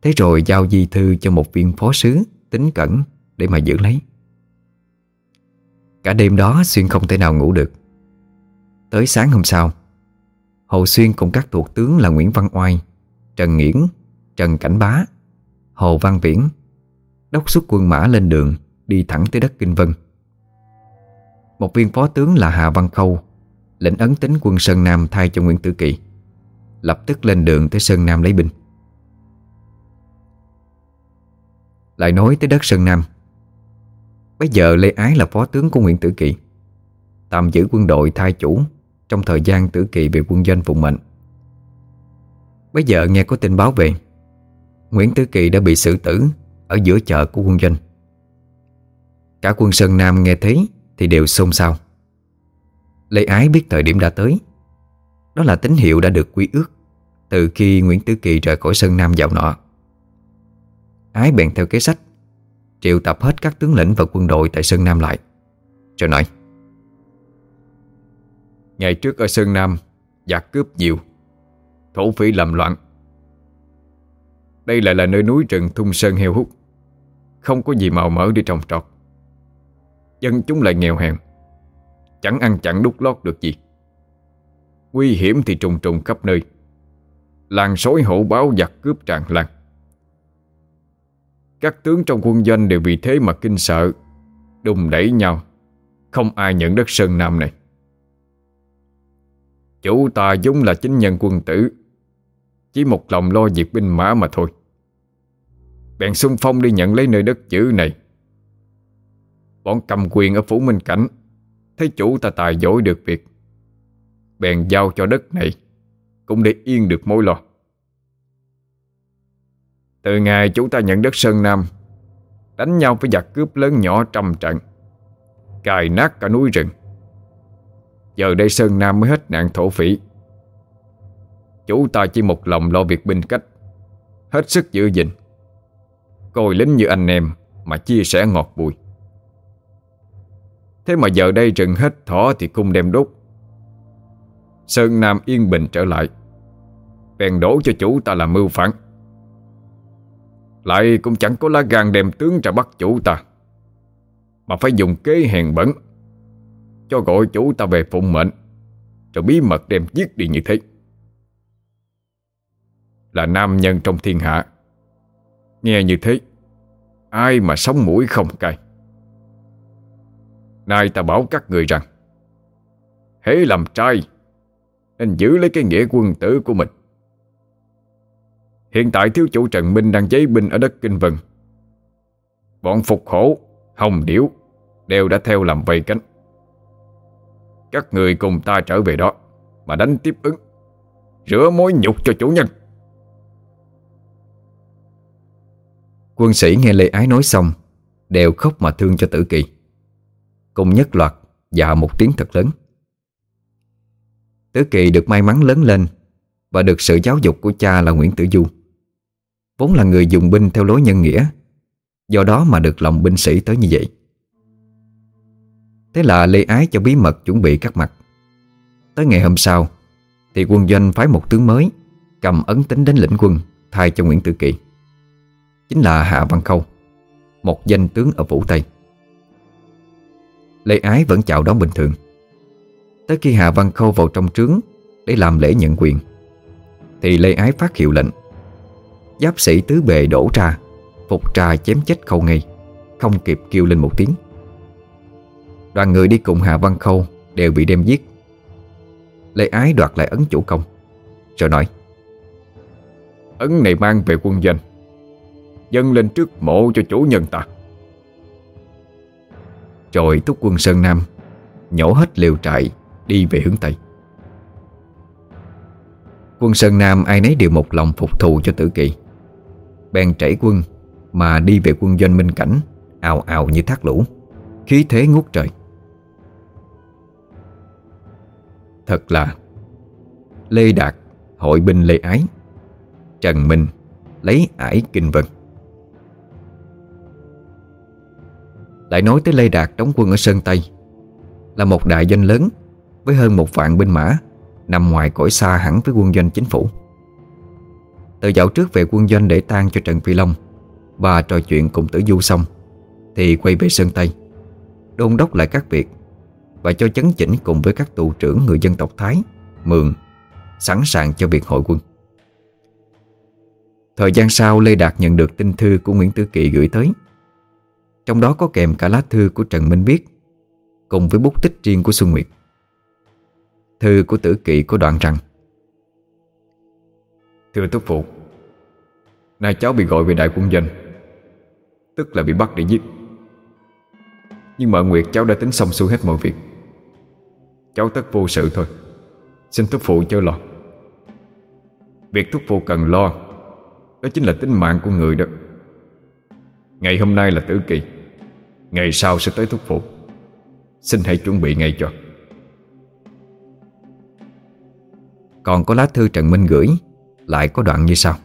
Thế rồi giao di thư cho một viên phó sứ Tính cẩn để mà giữ lấy. Cả đêm đó Xuyên không thể nào ngủ được. Tới sáng hôm sau, Hồ Xuyên cùng các thuộc tướng là Nguyễn Văn Oai, Trần Nghiễn, Trần Cảnh Bá, Hồ Văn Viễn, Đốc xuất quân mã lên đường Đi thẳng tới đất Kinh Vân. Một viên phó tướng là Hà Văn Khâu, Lệnh ấn tính quân Sơn Nam thay cho Nguyễn Tử Kỳ, Lập tức lên đường tới Sơn Nam lấy binh. Lại nói tới đất Sơn Nam Bây giờ Lê Ái là phó tướng của Nguyễn Tử Kỳ. Tạm giữ quân đội thay chủ Trong thời gian Tử Kỳ bị quân doanh phụng mệnh. Bây giờ nghe có tin báo về, Nguyễn Tử Kỳ đã bị xử tử Ở giữa chợ của quân doanh Cả quân Sơn Nam nghe thấy Thì đều xôn xao. Lê Ái biết thời điểm đã tới. Đó là tín hiệu đã được quy ước Từ khi Nguyễn Tử Kỳ rời khỏi Sơn Nam dạo nọ. Ái bèn theo kế sách Triệu tập hết các tướng lĩnh và quân đội Tại Sơn Nam lại. Rồi nói, Ngày trước ở Sơn Nam, Giặc cướp nhiều, Thổ phỉ lầm loạn. Đây lại là nơi núi rừng thung sơn heo hút, Không có gì màu mỡ đi trồng trọt. Dân chúng lại nghèo hèn, Chẳng ăn chẳng đút lót được gì. Nguy hiểm thì trùng trùng khắp nơi, Làng sói hổ báo giặc cướp tràn lan. Các tướng trong quân doanh đều vì thế mà kinh sợ, Đùng đẩy nhau. Không ai nhận đất Sơn Nam này. Chủ ta vốn là chính nhân quân tử, Chỉ một lòng lo việc binh mã mà thôi. Bèn xung phong đi nhận lấy nơi đất chữ này. Bọn cầm quyền ở Phủ Minh Cảnh, Thấy chủ ta tài giỏi được việc, Bèn giao cho đất này, Cũng để yên được mối lo. Từ ngày chúng ta nhận đất Sơn Nam, Đánh nhau với giặc cướp lớn nhỏ trăm trận, Cài nát cả núi rừng. Giờ đây Sơn Nam mới hết nạn thổ phỉ. Chúng ta chỉ một lòng lo việc binh cách, Hết sức giữ gìn. Coi lính như anh em Mà chia sẻ ngọt bùi. Thế mà giờ đây rừng hết thỏ thì cung đem đốt. Sơn Nam yên bình trở lại, Bèn đổ cho chủ ta làm mưu phản. Lại cũng chẳng có lá gan đem tướng ra bắt chủ ta. Mà phải dùng kế hèn bẩn, Cho gọi chủ ta về phụng mệnh, Rồi bí mật đem giết đi như thế. Là nam nhân trong thiên hạ, Nghe như thế, Ai mà sống mũi không cay. Nay ta bảo các người rằng hãy làm trai, Nên giữ lấy cái nghĩa quân tử của mình. Hiện tại thiếu chủ Trần Minh đang giấy binh ở đất Kinh Vân. Bọn phục hổ, hồng điểu Đều đã theo làm vây cánh. Các người cùng ta trở về đó Mà đánh tiếp ứng Rửa mối nhục cho chủ nhân. Quân sĩ nghe Lê Ái nói xong Đều khóc mà thương cho tử kỳ. Cùng nhất loạt Dạ một tiếng thật lớn. Tử kỳ được may mắn lớn lên Và được sự giáo dục của cha là Nguyễn Tử Du. Vốn là người dùng binh theo lối nhân nghĩa. Do đó mà được lòng binh sĩ tới như vậy. Thế là Lê Ái cho bí mật chuẩn bị các mặt. Tới ngày hôm sau, Thì quân doanh phái một tướng mới, Cầm ấn tính đến lĩnh quân, Thay cho Nguyễn Tử Kỳ. Chính là Hạ Văn Khâu, Một danh tướng ở Vũ Tây. Lê Ái vẫn chào đón bình thường. Tới khi Hạ Văn Khâu vào trong trướng Để làm lễ nhận quyền, Thì Lê Ái phát hiệu lệnh. Giáp sĩ tứ bề đổ ra, Phục trà chém chết khâu ngay, Không kịp kêu lên một tiếng. Đoàn người đi cùng Hạ Văn Khâu Đều bị đem giết. Lê Ái đoạt lại ấn chủ công, Rồi nói, Ấn này mang về quân doanh, Dâng lên trước mộ cho chủ nhân ta. Rồi thúc quân Sơn Nam Nhổ hết liều trại Đi về hướng Tây. Quân Sơn Nam ai nấy đều một lòng phục thù cho tử kỳ. Bèn chảy quân, Mà đi về quân doanh minh cảnh, Ào ào như thác lũ. Khí thế ngút trời. Thật là, Lê Đạt Hội binh Lê Ái. Trần Minh Lấy ải kinh vân. Lại nói tới Lê Đạt đóng quân ở Sơn Tây, Là một đại doanh lớn Với hơn một vạn binh mã Nằm ngoài cõi xa hẳn với quân doanh chính phủ. Từ dạo trước về quân doanh để tang cho Trần Phi Long, Và trò chuyện cùng tử du xong, Thì quay về Sơn Tây, Đôn đốc lại các việc, Và cho chấn chỉnh cùng với các tù trưởng người dân tộc Thái, Mường, Sẵn sàng cho việc hội quân. Thời gian sau, Lê Đạt nhận được tin thư của Nguyễn Tử Kỵ gửi tới. Trong đó có kèm cả lá thư của Trần Minh Biết, Cùng với bút tích riêng của Xuân Nguyệt. Thư của Tử Kỵ có đoạn rằng Thưa Túc Phụ, Nay cháu bị gọi về đại quân doanh Tức là bị bắt để giết. Nhưng mà Nguyệt, cháu đã tính xong xuôi hết mọi việc. Cháu tất vô sự thôi. Xin Túc Phụ chớ lo. Việc Túc Phụ cần lo, Đó chính là tính mạng của người đó. Ngày hôm nay là tử kỳ, Ngày sau sẽ tới Túc Phụ. Xin hãy chuẩn bị ngay cho. Còn có lá thư Trần Minh gửi. Lại có đoạn như sau.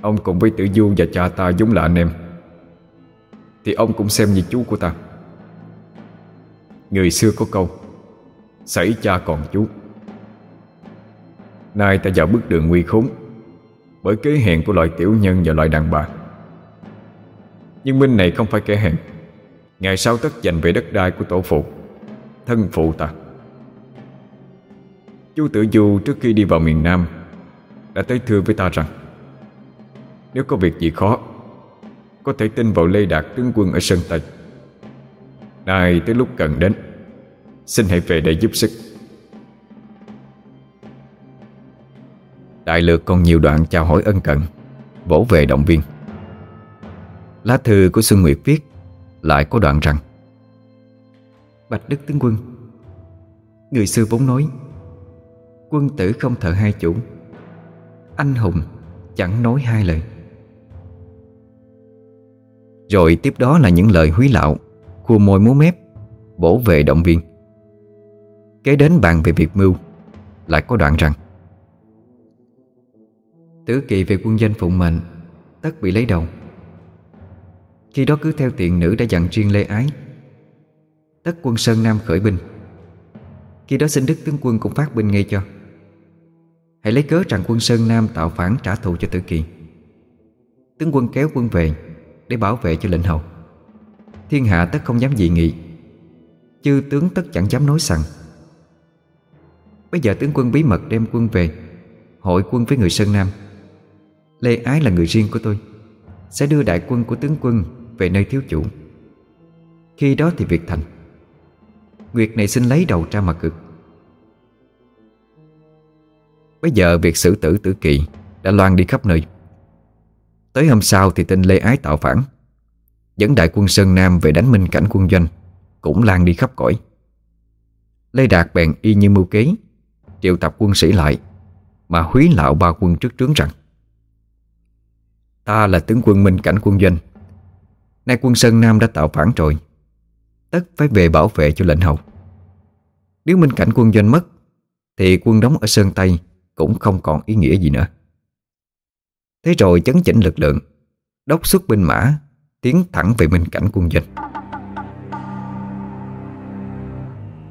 Ông cùng với Tử Du và cha ta giống là anh em. Thì ông cũng xem như chú của ta. Người xưa có câu Xảy cha còn chú. Nay ta vào bước đường nguy khốn, Bởi kế hẹn của loại tiểu nhân và loại đàn bà. Nhưng Minh này không phải kẻ hẹn Ngày sau tất giành về đất đai của tổ phụ, Thân phụ ta. Chú Tử Du trước khi đi vào miền Nam Đã tới thưa với ta rằng, Nếu có việc gì khó, Có thể tin vào Lê Đạt tướng quân ở Sơn Tây. Nay tới lúc cần đến, Xin hãy về để giúp sức. Đại lược còn nhiều đoạn chào hỏi ân cần, Vỗ về động viên. Lá thư của Xuân Nguyệt viết Lại có đoạn rằng, Bạch Đức Tướng Quân, Người xưa vốn nói Quân tử không thờ hai chủ. Anh hùng chẳng nói hai lời. Rồi tiếp đó là những lời húy lạo Khua môi múa mép, Bổ về động viên. Kế đến bàn về việc mưu, Lại có đoạn rằng, Tứ kỳ về quân danh phụng mệnh, Tất bị lấy đầu. Khi đó cứ theo tiện nữ đã dặn riêng Lê Ái, Tất quân Sơn Nam khởi binh. Khi đó xin Đức tướng quân cũng phát binh ngay cho. Hãy lấy cớ rằng quân Sơn Nam tạo phản trả thù cho Tử Kỳ. Tướng quân kéo quân về Để bảo vệ cho lệnh hầu. Thiên hạ tất không dám dị nghị. Chư tướng tất chẳng dám nói rằng. Bây giờ tướng quân bí mật đem quân về, Hội quân với người Sơn Nam. Lê Ái là người riêng của tôi, Sẽ đưa đại quân của tướng quân Về nơi thiếu chủ. Khi đó thì việc thành. Nguyệt này xin lấy đầu ra mà cực Bây giờ việc xử tử tử kỳ Đã loan đi khắp nơi. Tới hôm sau thì tin Lê Ái tạo phản. Dẫn đại quân Sơn Nam về đánh minh cảnh quân doanh, Cũng lan đi khắp cõi. Lê Đạt bèn y như mưu kế, Triệu tập quân sĩ lại, Mà húy lạo ba quân trước trướng rằng, Ta là tướng quân minh cảnh quân doanh, Nay quân Sơn Nam đã tạo phản rồi, Tất phải về bảo vệ cho lệnh hầu. Nếu minh cảnh quân doanh mất, Thì quân đóng ở Sơn Tây cũng không còn ý nghĩa gì nữa. Thế rồi chấn chỉnh lực lượng, Đốc xuất binh mã, Tiến thẳng về minh cảnh quân doanh.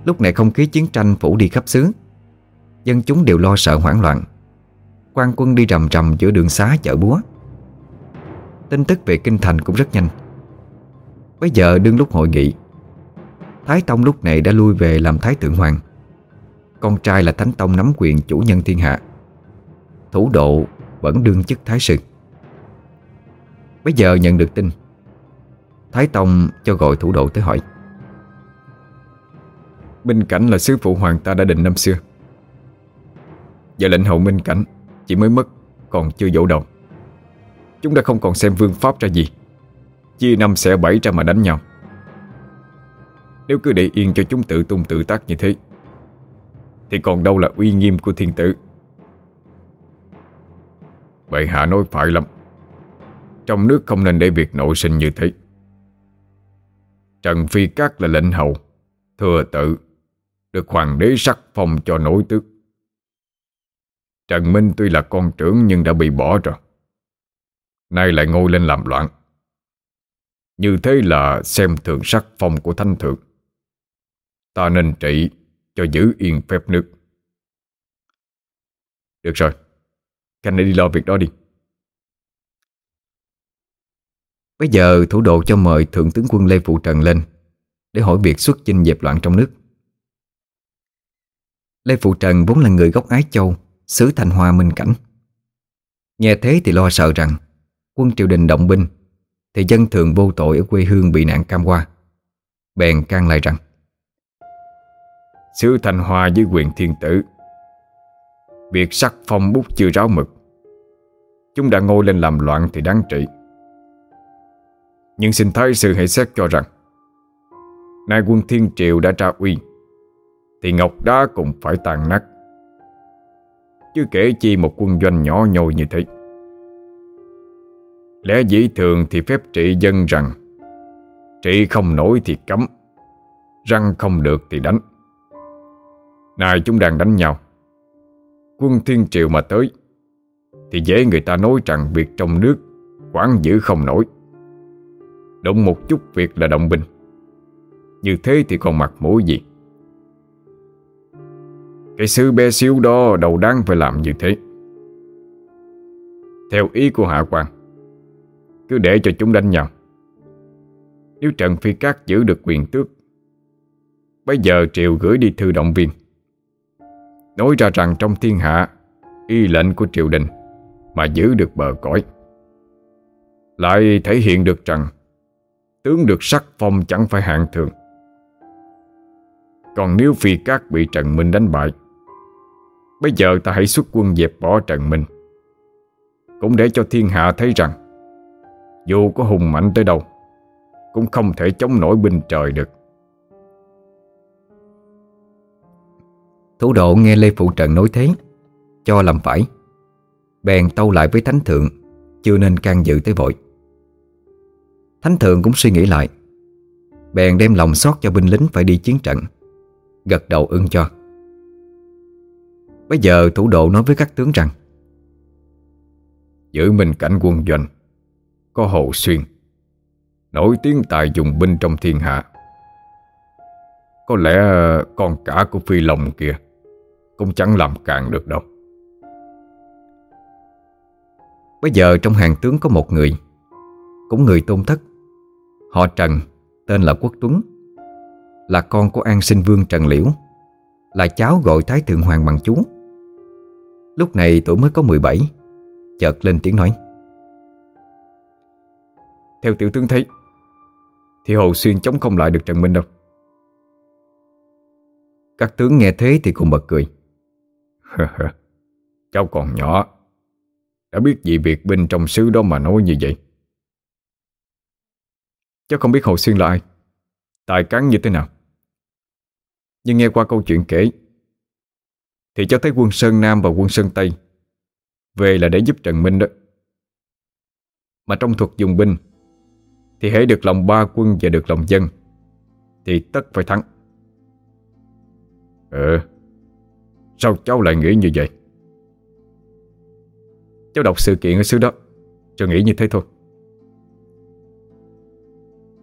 Lúc này không khí chiến tranh phủ đi khắp xứ. Dân chúng đều lo sợ hoảng loạn. Quan quân đi rầm rầm giữa đường xá chợ búa. Tin tức về kinh thành cũng rất nhanh. Bây giờ đương lúc hội nghị, Thái Tông lúc này đã lui về làm Thái Thượng Hoàng. Con trai là Thánh Tông nắm quyền chủ nhân thiên hạ. Thủ độ vẫn đương chức Thái Sư. Bây giờ nhận được tin, Thái Tông cho gọi thủ độ tới hỏi. Minh Cảnh là sứ phụ hoàng ta đã định năm xưa. Giờ lệnh hậu Minh Cảnh Chỉ mới mất, còn chưa dỗ đầu. Chúng đã không còn xem vương pháp ra gì. Chia năm sẽ bảy ra mà đánh nhau. Nếu cứ để yên cho chúng tự tung tự tác như thế thì còn đâu là uy nghiêm của thiên tử. Bệ hạ nói phải lắm. Trong nước không nên để việc nội sinh như thế. Trần Phi Cát là lệnh hầu, Thừa tự, Được hoàng đế sắc phong cho nổi tước. Trần Minh tuy là con trưởng Nhưng đã bị bỏ rồi. Nay lại ngôi lên làm loạn. Như thế là xem thường sắc phong của thanh thượng. Ta nên trị cho giữ yên phép nước. Được rồi Khanh hãy đi lo việc đó đi. Bây giờ thủ độ cho mời Thượng tướng quân Lê Phụ Trần lên Để hỏi việc xuất chinh dẹp loạn trong nước. Lê Phụ Trần vốn là người gốc Ái Châu, xứ Thành Hoa Minh Cảnh. Nghe thế thì lo sợ rằng Quân triều đình động binh Thì dân thường vô tội ở quê hương bị nạn cam qua Bèn can lại rằng Sứ Thành Hoa với quyền thiên tử. Việc sắc phong bút chưa ráo mực. Chúng đã ngôi lên làm loạn thì đáng trị. Nhưng xin thái sư hãy xét cho rằng, Nay quân thiên triều đã ra uy, Thì ngọc đá cũng phải tàn nát. Chứ kể chi một quân doanh nhỏ nhồi như thế. Lẽ dĩ thường thì phép trị dân rằng, Trị không nổi thì cấm, Răng không được thì đánh nay chúng đang đánh nhau. Quân thiên triều mà tới, Thì dễ người ta nói rằng việc trong nước Quản giữ không nổi. Động một chút việc là động binh. Như thế thì còn mặt mũi gì? Cái sư bé xíu đó đầu đáng phải làm như thế. Theo ý của Hạ quan Cứ để cho chúng đánh nhau. Nếu Trần Phi Cát giữ được quyền tước, Bây giờ Triều gửi đi thư động viên. Nói ra rằng trong thiên hạ, Y lệnh của triều đình Mà giữ được bờ cõi. Lại thể hiện được rằng Tướng được sắc phong chẳng phải hạng thường. Còn nếu phi cát bị Trần Minh đánh bại, Bây giờ ta hãy xuất quân dẹp bỏ Trần Minh. Cũng để cho thiên hạ thấy rằng, Dù có hùng mạnh tới đâu, Cũng không thể chống nổi binh trời được. Thủ độ nghe Lê Phụ Trần nói thế, Cho làm phải. Bèn tâu lại với Thánh Thượng, Chưa nên can dự tới vội. Thánh Thượng cũng suy nghĩ lại, Bèn đem lòng xót cho binh lính phải đi chiến trận, Gật đầu ưng cho. Bây giờ thủ độ nói với các tướng rằng, Giữ mình cảnh quân doanh, Có hậu Xuyên, Nổi tiếng tài dùng binh trong thiên hạ. Có lẽ con cả của Phi Long kia cũng chẳng làm càng được đâu. Bây giờ trong hàng tướng có một người, Cũng người tôn thất. Họ Trần, Tên là Quốc Tuấn, Là con của an sinh vương Trần Liễu, Là cháu gọi Thái Thượng Hoàng bằng chú. Lúc này tuổi mới có 17 Chợt lên tiếng nói. Theo tiểu tướng thấy, Thì Hồ Xuyên chống không lại được Trần Minh đâu. Các tướng nghe thế thì cùng bật cười. Cháu còn nhỏ. Đã biết gì việc binh trong xứ đó mà nói như vậy? Cháu không biết Hồ Xuyên là ai, Tài cán như thế nào. Nhưng nghe qua câu chuyện kể, Thì cháu thấy quân Sơn Nam và quân Sơn Tây Về là để giúp Trần Minh đó. Mà trong thuật dùng binh, Thì hãy được lòng ba quân và được lòng dân, Thì tất phải thắng. Ừ Sao cháu lại nghĩ như vậy? Cháu đọc sự kiện ở xứ đó, Cho nghĩ như thế thôi.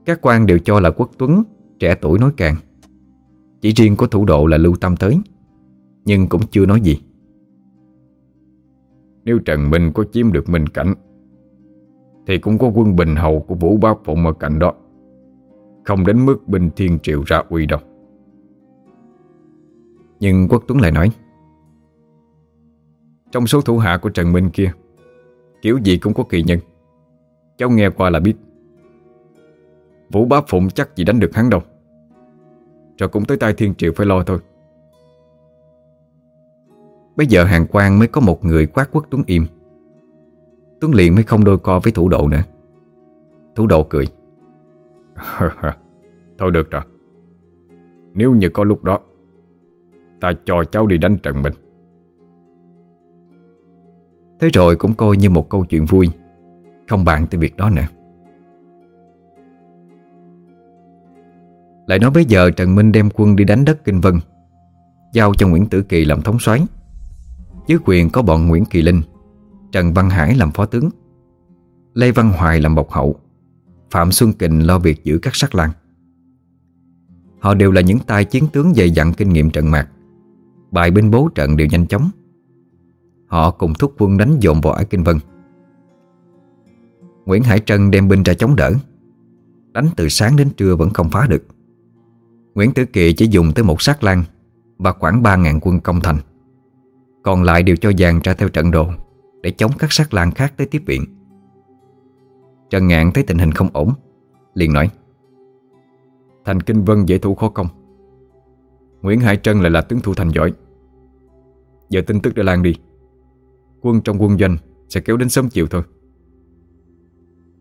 Các quan đều cho là quốc tuấn, Trẻ tuổi nói càng. Chỉ riêng có thủ độ là lưu tâm tới, Nhưng cũng chưa nói gì. Nếu Trần Minh có chiếm được Minh Cảnh, Thì cũng có quân bình hầu của Vũ Bá Phụng ở cạnh đó. Không đến mức binh thiên triệu ra uy đâu. Nhưng Quốc Tuấn lại nói trong số thủ hạ của Trần Minh kia. Kiểu gì cũng có kỳ nhân. Cháu nghe qua là biết. Vũ bá phụng chắc gì đánh được hắn đâu. Rồi cũng tới tay thiên triệu phải lo thôi. Bây giờ hàng quan mới có một người quát quốc Tuấn im. Tuấn liền mới không đôi co với thủ độ nữa. Thủ độ cười. Thôi được rồi. Nếu như có lúc đó, Ta cho cháu đi đánh Trần Minh. Thế rồi cũng coi như một câu chuyện vui. Không bàn tới việc đó nữa. Lại nói bây giờ Trần Minh đem quân đi đánh đất Kinh Vân, Giao cho Nguyễn Tử Kỳ làm thống soái. Dưới quyền có bọn Nguyễn Kỳ Linh, Trần Văn Hải làm phó tướng, Lê Văn Hoài làm bọc hậu, Phạm Xuân Kình lo việc giữ các sắc lan. Họ đều là những tay chiến tướng dày dặn kinh nghiệm trận mạc. Bài binh bố trận đều nhanh chóng. Họ cùng thúc quân đánh dồn vào ải Kinh Vân. Nguyễn Hải Trân đem binh ra chống đỡ. Đánh từ sáng đến trưa vẫn không phá được. Nguyễn Tử Kỳ chỉ dùng tới một sát lan Và khoảng 3.000 quân công thành. Còn lại đều cho dàn ra theo trận đồ Để chống các sát lan khác tới tiếp viện. Trần Ngạn thấy tình hình không ổn, liền nói, Thành Kinh Vân dễ thủ khó công. Nguyễn Hải Trân lại là tướng thủ thành giỏi. Giờ tin tức đã lan đi. Quân trong quân doanh Sẽ kéo đến sớm chiều thôi.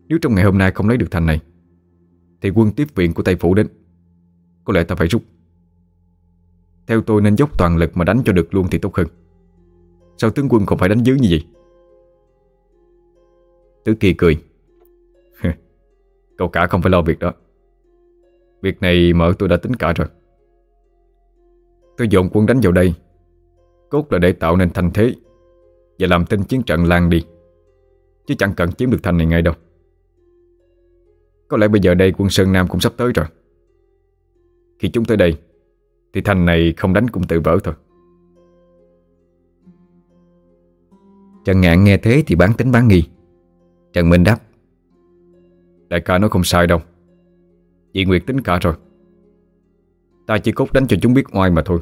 Nếu trong ngày hôm nay không lấy được thành này, Thì quân tiếp viện của Tây Phủ đến. Có lẽ ta phải rút. Theo tôi nên dốc toàn lực mà đánh cho được luôn thì tốt hơn. Sao tướng quân còn phải đánh dưới như vậy? Tứ Kỳ cười. cười Cậu cả không phải lo việc đó. Việc này mở tôi đã tính cả rồi. Tôi dồn quân đánh vào đây, Cốt là để tạo nên thành thế. Và làm tin chiến trận lan đi. Chứ chẳng cần chiếm được thành này ngay đâu. Có lẽ bây giờ đây quân Sơn Nam cũng sắp tới rồi. Khi chúng tới đây Thì thành này không đánh cũng tự vỡ thôi. Trần Ngạn nghe thế thì bán tính bán nghi. Trần Minh đáp Đại ca nói không sai đâu. Chị Nguyệt tính cả rồi. Ta chỉ cốt đánh cho chúng biết oai mà thôi.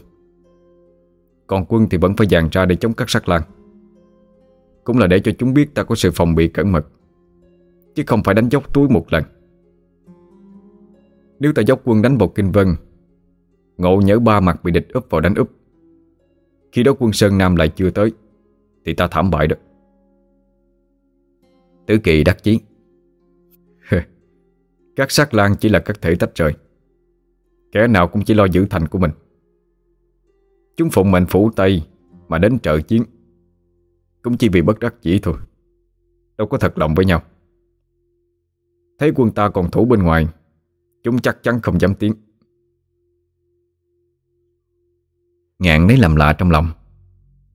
Còn quân thì vẫn phải dàn ra để chống các sắc lan cũng là để cho chúng biết ta có sự phòng bị cẩn mật. Chứ không phải đánh dốc túi một lần. Nếu ta dốc quân đánh vào Kinh Vân, Ngộ nhớ ba mặt bị địch úp vào đánh úp. Khi đó quân Sơn Nam lại chưa tới, Thì ta thảm bại đó. Tử kỳ đắc chí. Các sát lan chỉ là các thể tách rời. Kẻ nào cũng chỉ lo giữ thành của mình. Chúng phụng mệnh phủ Tây Mà đến trợ chiến. Cũng chỉ vì bất đắc dĩ thôi. Đâu có thật lòng với nhau. Thấy quân ta còn thủ bên ngoài, Chúng chắc chắn không dám tiến. Ngạn lấy làm lạ trong lòng.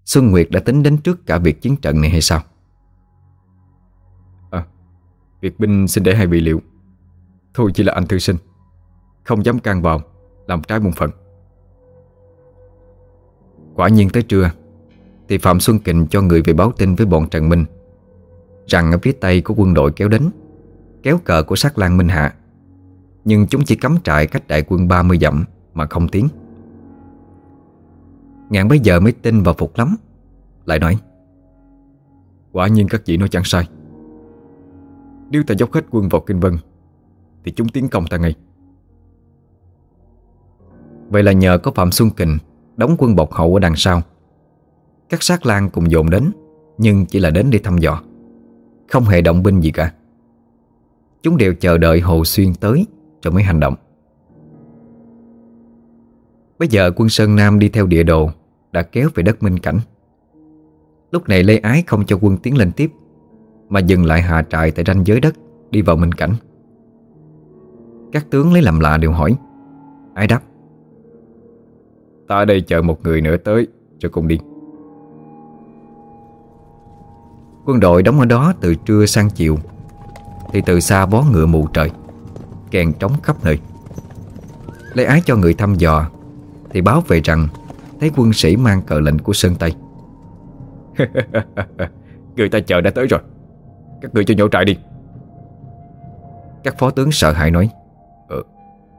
Xuân Nguyệt đã tính đến trước cả việc chiến trận này hay sao? À Việc binh xin để hai vị liệu. Thôi chỉ là anh thư sinh. Không dám can vào, Làm trái bổn phận. Quả nhiên tới trưa thì Phạm Xuân Kình cho người về báo tin với bọn Trần Minh. Rằng ở phía tây có quân đội kéo đến, Kéo cờ của sát Lan Minh Hạ. Nhưng chúng chỉ cắm trại cách đại quân 30 dặm Mà không tiến. Ngạn bây giờ mới tin và phục lắm, Lại nói, Quả nhiên các vị nói chẳng sai. Nếu ta dốc hết quân vào Kinh Vân, Thì chúng tiến công ta ngay. Vậy là nhờ có Phạm Xuân Kình Đóng quân bọc hậu ở đằng sau các sát lang cùng dồn đến, Nhưng chỉ là đến để thăm dò. Không hề động binh gì cả. Chúng đều chờ đợi Hồ Xuyên tới Rồi mới hành động. Bây giờ quân Sơn Nam đi theo địa đồ Đã kéo về đất Minh Cảnh. Lúc này Lê Ái không cho quân tiến lên tiếp, Mà dừng lại hạ trại tại ranh giới đất, Đi vào Minh Cảnh. Các tướng lấy làm lạ đều hỏi, Ái đáp, Ta đây chờ một người nữa tới, Rồi cùng đi. Quân đội đóng ở đó từ trưa sang chiều. Thì từ xa bó ngựa mù trời Kèn trống khắp nơi. Lấy ái cho người thăm dò Thì báo về rằng Thấy quân sĩ mang cờ lệnh của Sơn Tây. Người ta chờ đã tới rồi. Các người cho nhổ trại đi. Các phó tướng sợ hãi nói Ờ,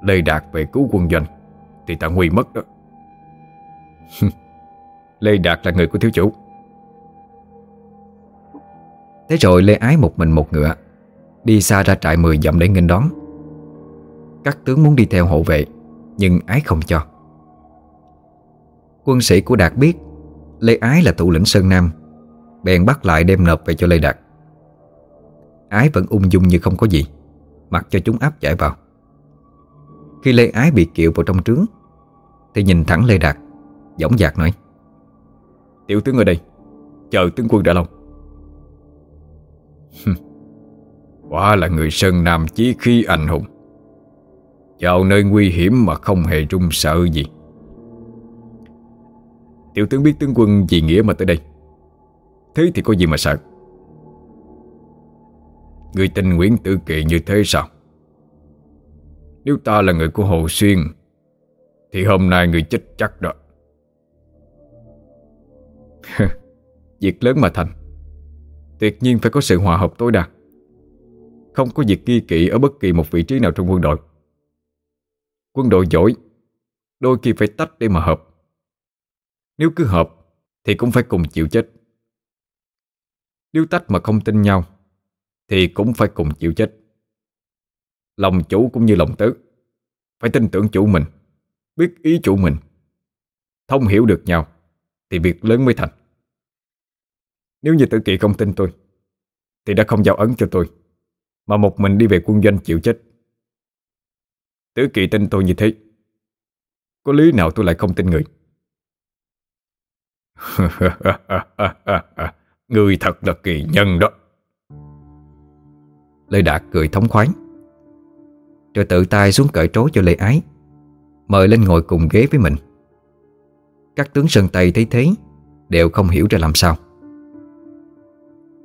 Lê Đạt về cứu quân doanh Thì ta nguy mất đó. Lê Đạt là người của thiếu chủ. Thế rồi Lê Ái một mình một ngựa, Đi xa ra trại 10 dặm để nghênh đón. Các tướng muốn đi theo hộ vệ, Nhưng Ái không cho. Quân sĩ của Đạt biết Lê Ái là thủ lĩnh Sơn Nam, Bèn bắt lại đem nộp về cho Lê Đạt. Ái vẫn ung dung như không có gì, Mặc cho chúng áp giải vào. Khi Lê Ái bị kiệu vào trong trướng, Thì nhìn thẳng Lê Đạt, Dõng dạc nói, Tiểu tướng ở đây, Chờ tướng quân đã lâu. Quả là người Sơn Nam chí khí anh hùng. Vào nơi nguy hiểm mà không hề run sợ gì. Tiểu tướng biết tướng quân vì nghĩa mà tới đây. Thế thì có gì mà sợ? Người tình Nguyễn Tử Kỳ như thế sao? Nếu ta là người của Hồ Xuyên, Thì hôm nay người chết chắc đó. Việc lớn mà thành. Tuyệt nhiên phải có sự hòa hợp tối đa. Không có việc nghi kỵ Ở bất kỳ một vị trí nào trong quân đội. Quân đội giỏi, Đôi khi phải tách để mà hợp. Nếu cứ hợp, Thì cũng phải cùng chịu chết. Nếu tách mà không tin nhau, Thì cũng phải cùng chịu chết. Lòng chủ cũng như lòng tớ Phải tin tưởng chủ mình, Biết ý chủ mình. Thông hiểu được nhau, Thì việc lớn mới thành. Nếu như tử kỵ không tin tôi, Thì đã không giao ấn cho tôi, Mà một mình đi về quân doanh chịu chết. Tử kỵ tin tôi như thế, Có lý nào tôi lại không tin người? Người thật là kỳ nhân đó. Lê Đạt cười thống khoái, Rồi tự tay xuống cởi trối cho Lê Ái, Mời lên ngồi cùng ghế với mình. Các tướng Sơn Tây thấy thế, Đều không hiểu ra làm sao.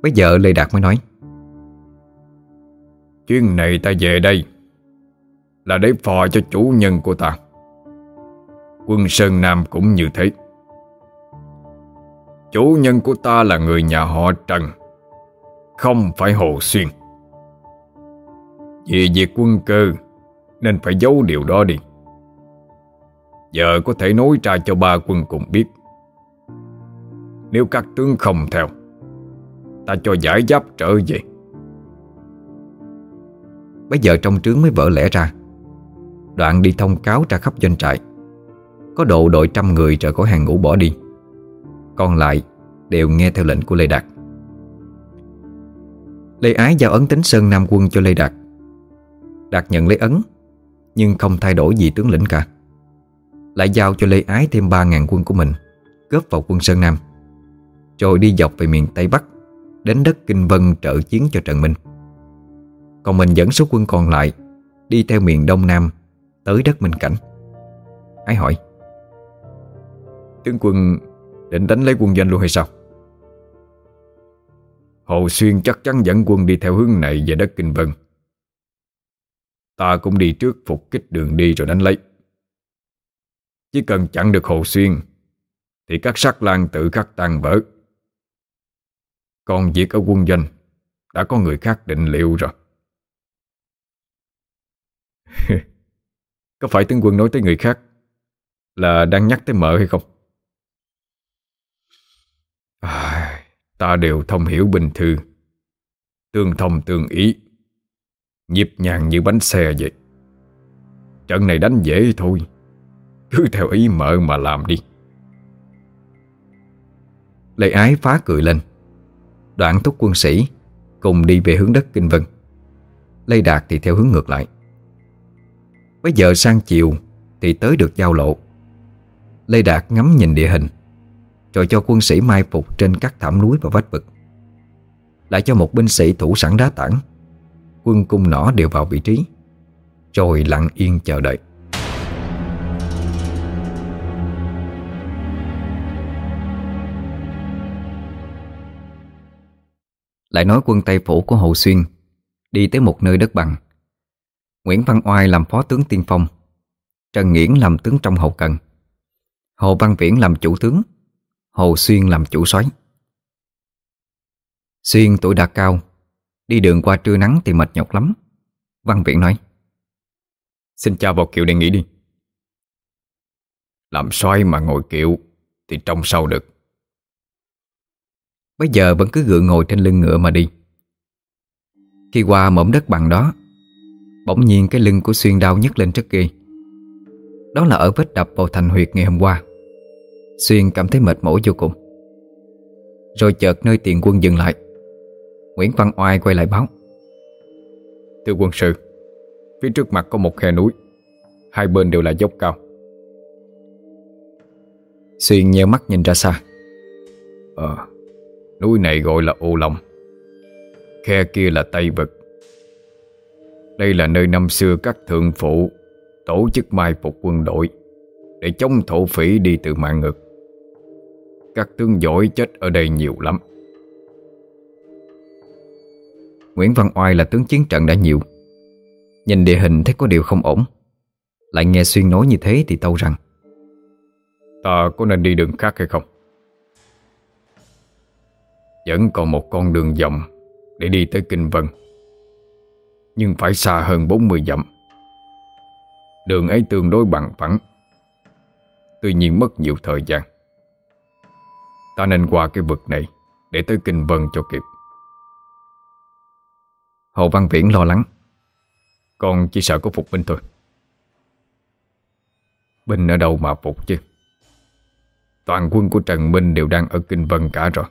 Bây giờ Lê Đạt mới nói. Chuyến này ta về đây Là để phò cho chủ nhân của ta. Quân Sơn Nam cũng như thế. Chủ nhân của ta là người nhà họ Trần, Không phải Hồ Xuyên. Vì việc quân cơ Nên phải giấu điều đó đi. Giờ có thể nói ra cho ba quân cùng biết. Nếu các tướng không theo Ta cho giải giáp trở về. Bây giờ trong trướng mới vỡ lẽ ra. Đoạn đi thông cáo ra khắp doanh trại. Có độ đội trăm người rời khỏi hàng ngũ bỏ đi. Còn lại đều nghe theo lệnh của Lê Đạt. Lê Ái giao ấn tính Sơn Nam quân cho Lê Đạt. Đạt nhận lấy ấn, Nhưng không thay đổi gì tướng lĩnh cả. Lại giao cho Lê Ái thêm 3.000 quân của mình Góp vào quân Sơn Nam, Rồi đi dọc về miền Tây Bắc. Đến đất Kinh Vân trợ chiến cho Trần Minh Còn mình dẫn số quân còn lại Đi theo miền Đông Nam Tới đất Minh Cảnh Ái hỏi, Tướng quân định đánh lấy quân doanh luôn hay sao? Hồ Xuyên chắc chắn dẫn quân đi theo hướng này về đất Kinh Vân. Ta cũng đi trước phục kích đường đi rồi đánh lấy. Chỉ cần chặn được Hồ Xuyên thì các sắc lan tự khắc tan vỡ. Còn việc ở quân doanh đã có người khác định liệu rồi. có phải tướng quân nói tới người khác là đang nhắc tới mợ hay không? À, ta đều thông hiểu bình thư. Tương thông tương ý. Nhịp nhàng như bánh xe vậy. Trận này đánh dễ thôi. Cứ theo ý mợ mà làm đi. Lê Ái phá cười lên. Đoạn thúc quân sĩ, Cùng đi về hướng đất Kinh Vân. Lê Đạt thì theo hướng ngược lại. Bây giờ sang chiều Thì tới được giao lộ. Lê Đạt ngắm nhìn địa hình, rồi cho quân sĩ mai phục trên các thảm núi và vách vực. Lại cho một binh sĩ thủ sẵn đá tảng, Quân cung nỏ đều vào vị trí, Rồi lặng yên chờ đợi. Lại nói quân Tây Phủ của Hồ Xuyên, Đi tới một nơi đất bằng. Nguyễn Văn Oai làm phó tướng tiên phong, Trần Nghiễn làm tướng trong hậu cần, Hồ Văn Viễn làm chủ tướng, Hồ Xuyên làm chủ soái. Xuyên tuổi đã cao, Đi đường qua trưa nắng thì mệt nhọc lắm. Văn Viễn nói, Xin cho vào kiệu để nghỉ đi. Làm soái mà ngồi kiệu Thì trông sau được? Bây giờ vẫn cứ gượng ngồi trên lưng ngựa mà đi. Khi qua mỏm đất bằng đó Bỗng nhiên cái lưng của Xuyên đau nhức lên rất ghê Đó là ở vết đập vào thành huyệt ngày hôm qua. Xuyên cảm thấy mệt mỏi vô cùng. Rồi chợt nơi tiền quân dừng lại. Nguyễn Văn Oai quay lại báo. Thưa quân sư Phía trước mặt có một khe núi. Hai bên đều là dốc cao. Xuyên nheo mắt nhìn ra xa. Ờ Núi này gọi là ô Long. Khe kia là Tây Vực. Đây là nơi năm xưa các thượng phụ Tổ chức mai phục quân đội Để chống thổ phỉ đi từ mạng ngực các tướng giỏi chết ở đây nhiều lắm. Nguyễn Văn Oai là tướng chiến trận đã nhiều. Nhìn địa hình thấy có điều không ổn. Lại nghe Xuyên nói như thế thì tâu rằng, Ta có nên đi đường khác hay không? Vẫn còn một con đường dòng Để đi tới Kinh Vân. Nhưng phải xa hơn 40 dặm. Đường ấy tương đối bằng phẳng. Tuy nhiên mất nhiều thời gian. Ta nên qua cái vực này Để tới Kinh Vân cho kịp. Hồ Văn Viễn lo lắng. Con chỉ sợ có phục binh thôi. Binh ở đâu mà phục chứ? Toàn quân của Trần Minh đều đang ở Kinh Vân cả rồi.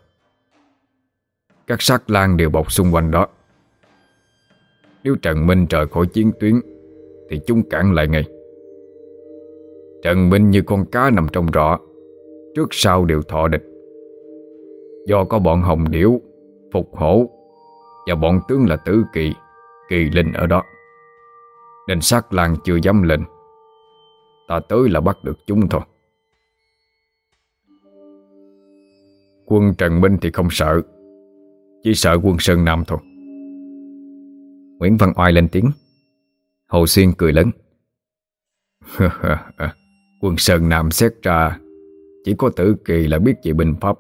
Các sát lan đều bọc xung quanh đó. Nếu Trần Minh rời khỏi chiến tuyến, Thì chúng cản lại ngay. Trần Minh như con cá nằm trong rọ, Trước sau đều thọ địch. Do có bọn Hồng Điểu, Phục Hổ Và bọn tướng là Tử Kỳ Kỳ Linh ở đó. Nên sát lan chưa dám lên. Ta tới là bắt được chúng thôi. Quân Trần Minh thì không sợ. Chỉ sợ quân Sơn Nam thôi. Nguyễn Văn Oai lên tiếng. Hồ Xuyên cười lớn. Quân Sơn Nam xét ra, Chỉ có tử kỳ là biết về binh pháp.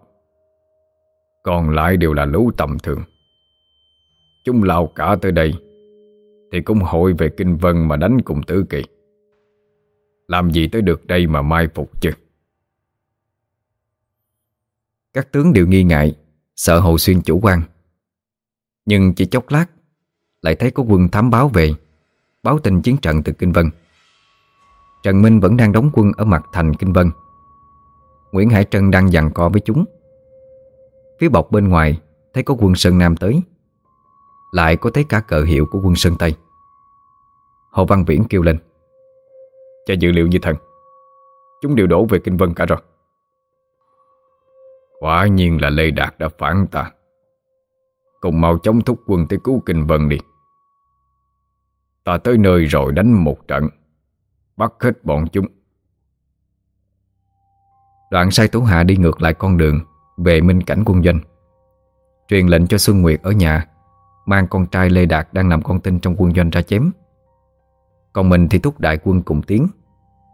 Còn lại đều là lũ tầm thường. Chúng lao cả tới đây, Thì cũng hội về Kinh Vân mà đánh cùng tử kỳ. Làm gì tới được đây mà mai phục chứ? Các tướng đều nghi ngại, Sợ Hồ Xuyên chủ quan. Nhưng chỉ chốc lát, Lại thấy có quân thám báo về, Báo tin chiến trận từ Kinh Vân. Trần Minh vẫn đang đóng quân ở mặt thành Kinh Vân. Nguyễn Hải Trân đang dằn co với chúng. Phía bọc bên ngoài, Thấy có quân Sơn Nam tới. Lại có thấy cả cờ hiệu của quân Sơn Tây. Hồ Văn Viễn kêu lên. Cha dự liệu như thần. Chúng đều đổ về Kinh Vân cả rồi. Quả nhiên là Lê Đạt đã phản ta. Cùng mau chống thúc quân tới cứu Kinh Vân đi. Ta tới nơi rồi đánh một trận. Bắt hết bọn chúng. Đoạn sai Tú Hạ đi ngược lại con đường, Về minh cảnh quân doanh. Truyền lệnh cho Xuân Nguyệt ở nhà, Mang con trai Lê Đạt đang làm con tin trong quân doanh ra chém. Còn mình thì thúc đại quân cùng tiến,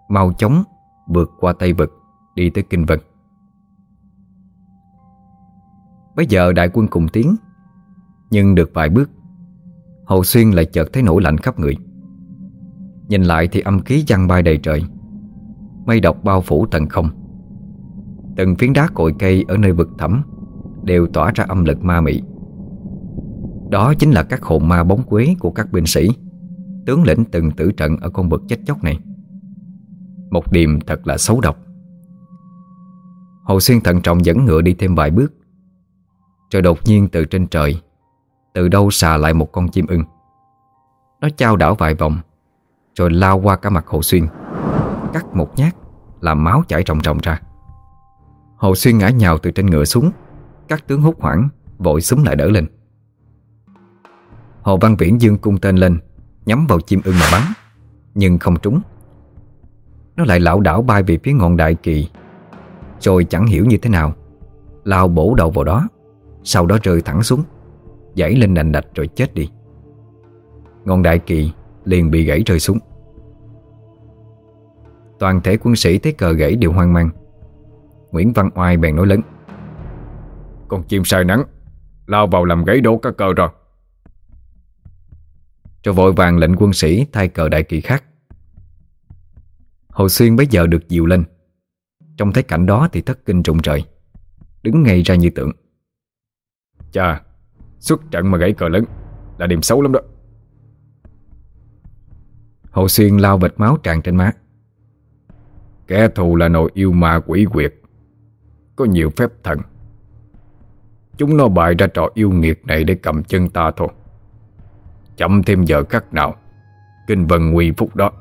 Mau chóng vượt qua Tây Vực, Đi tới Kinh Vân. Bây giờ đại quân cùng tiến nhưng được vài bước, Hồ Xuyên lại chợt thấy nổi lạnh khắp người. Nhìn lại thì âm khí văng bay đầy trời, Mây độc bao phủ tận không. Từng phiến đá cội cây ở nơi vực thẳm Đều tỏa ra âm lực ma mị. Đó chính là các hồn ma bóng quế của các binh sĩ, Tướng lĩnh từng tử trận ở con vực chết chóc này. Một điềm thật là xấu độc. Hồ Xuyên thận trọng dẫn ngựa đi thêm vài bước, Rồi đột nhiên từ trên trời từ đâu xà lại một con chim ưng. Nó trao đảo vài vòng, Rồi lao qua cả mặt Hồ Xuyên. Cắt một nhát Làm máu chảy ròng ròng ra. Hồ Xuyên ngã nhào từ trên ngựa xuống, Các tướng hút hoảng, Vội súng lại đỡ lên. Hồ Văn Viễn dương cung tên lên, Nhắm vào chim ưng mà bắn, Nhưng không trúng. Nó lại lảo đảo bay về phía ngọn đại kỳ, Rồi chẳng hiểu như thế nào, Lao bổ đầu vào đó, Sau đó rơi thẳng xuống. Dãy lên nành đạch rồi chết đi. Ngọn đại kỳ liền bị gãy rơi xuống. Toàn thể quân sĩ thấy cờ gãy đều hoang mang. Nguyễn Văn Oai bèn nói lớn, Con chim sai nắng, Lao vào làm gãy đổ các cờ rồi. Rồi vội vàng lệnh quân sĩ thay cờ đại kỳ khác. Hồ Xuyên bấy giờ được dìu lên. Trong thấy cảnh đó thì thất kinh trụng trời, Đứng ngay ra như tượng. Chà Xuất trận mà gãy cờ lớn, Là điểm xấu lắm đó. Hồ Xuyên lao vệt máu tràn trên má. Kẻ thù là nồi yêu ma quỷ quyệt Có nhiều phép thần. Chúng nó bày ra trò yêu nghiệt này Để cầm chân ta thôi. Chậm thêm giờ khắc nào, Kinh vân nguy phúc đó.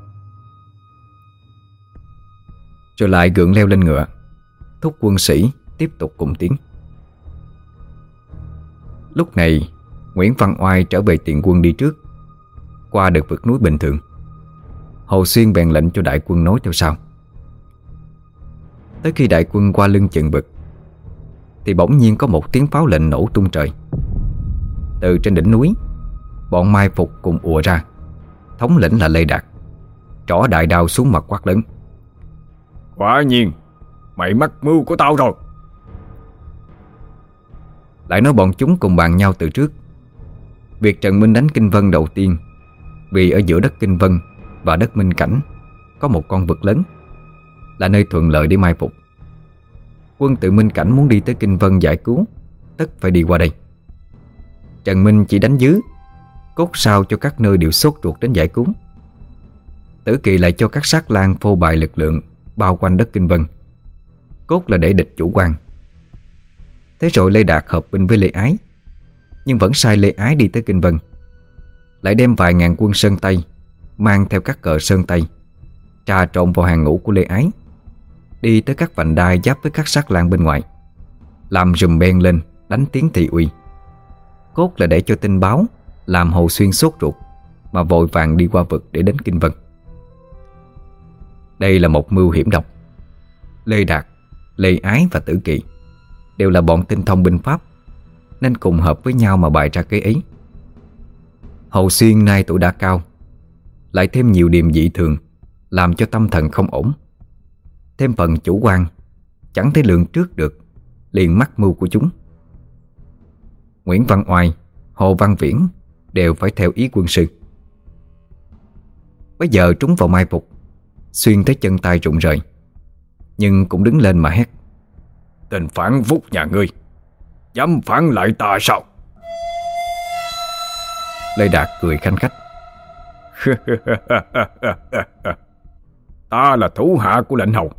Rồi lại gượng leo lên ngựa. Thúc quân sĩ tiếp tục cùng tiến. Lúc này Nguyễn Văn Oai trở về tiền quân đi trước Qua được vực núi bình thường. Hồ Xuyên bèn lệnh cho đại quân nối theo sau. Tới khi đại quân qua lưng chừng bực, Thì bỗng nhiên có một tiếng pháo lệnh nổ tung trời. Từ trên đỉnh núi Bọn mai phục cùng ùa ra Thống lĩnh là Lê Đạt Trỏ đại đao xuống mặt quát lớn. Quả nhiên Mày mắc mưu của tao rồi. Lại nói bọn chúng cùng bàn nhau từ trước. Việc Trần Minh đánh Kinh Vân đầu tiên, Vì ở giữa đất Kinh Vân Và đất Minh Cảnh Có một con vực lớn, Là nơi thuận lợi để mai phục. Quân tự Minh Cảnh muốn đi tới Kinh Vân giải cứu, Tất phải đi qua đây. Trần Minh chỉ đánh dưới Cốt sao cho các nơi đều sốt ruột đến giải cứu. Tử kỳ lại cho các sát lang phô bài lực lượng Bao quanh đất Kinh Vân. Cốt là để địch chủ quan. Thế rồi Lê Đạt hợp binh với Lê Ái. Nhưng vẫn sai Lê Ái đi tới Kinh Vân. Lại đem vài ngàn quân Sơn Tây Mang theo các cờ Sơn Tây Trà trộn vào hàng ngũ của Lê Ái Đi tới các vành đai giáp với các sát lang bên ngoài Làm rùm ben lên Đánh tiếng thị uy. Cốt là để cho tin báo Làm Hồ Xuyên sốt ruột Mà vội vàng đi qua vực để đến Kinh Vân. Đây là một mưu hiểm độc. Lê Đạt, Lê Ái và Tử Kỵ Đều là bọn tinh thông binh pháp Nên cùng hợp với nhau mà bày ra cái ấy Hầu Xuyên nay tuổi đã cao Lại thêm nhiều điểm dị thường Làm cho tâm thần không ổn. Thêm phần chủ quan Chẳng thể lượng trước được Liền mắc mưu của chúng. Nguyễn Văn Oai, Hồ Văn Viễn Đều phải theo ý quân sư. Bây giờ trúng vào mai phục Xuyên tới chân tay rụng rời Nhưng cũng đứng lên mà hét. Tên phản phúc nhà ngươi. Dám phản lại ta sao? Lê Đạt cười khanh khách. Ta là thủ hạ của lệnh hầu,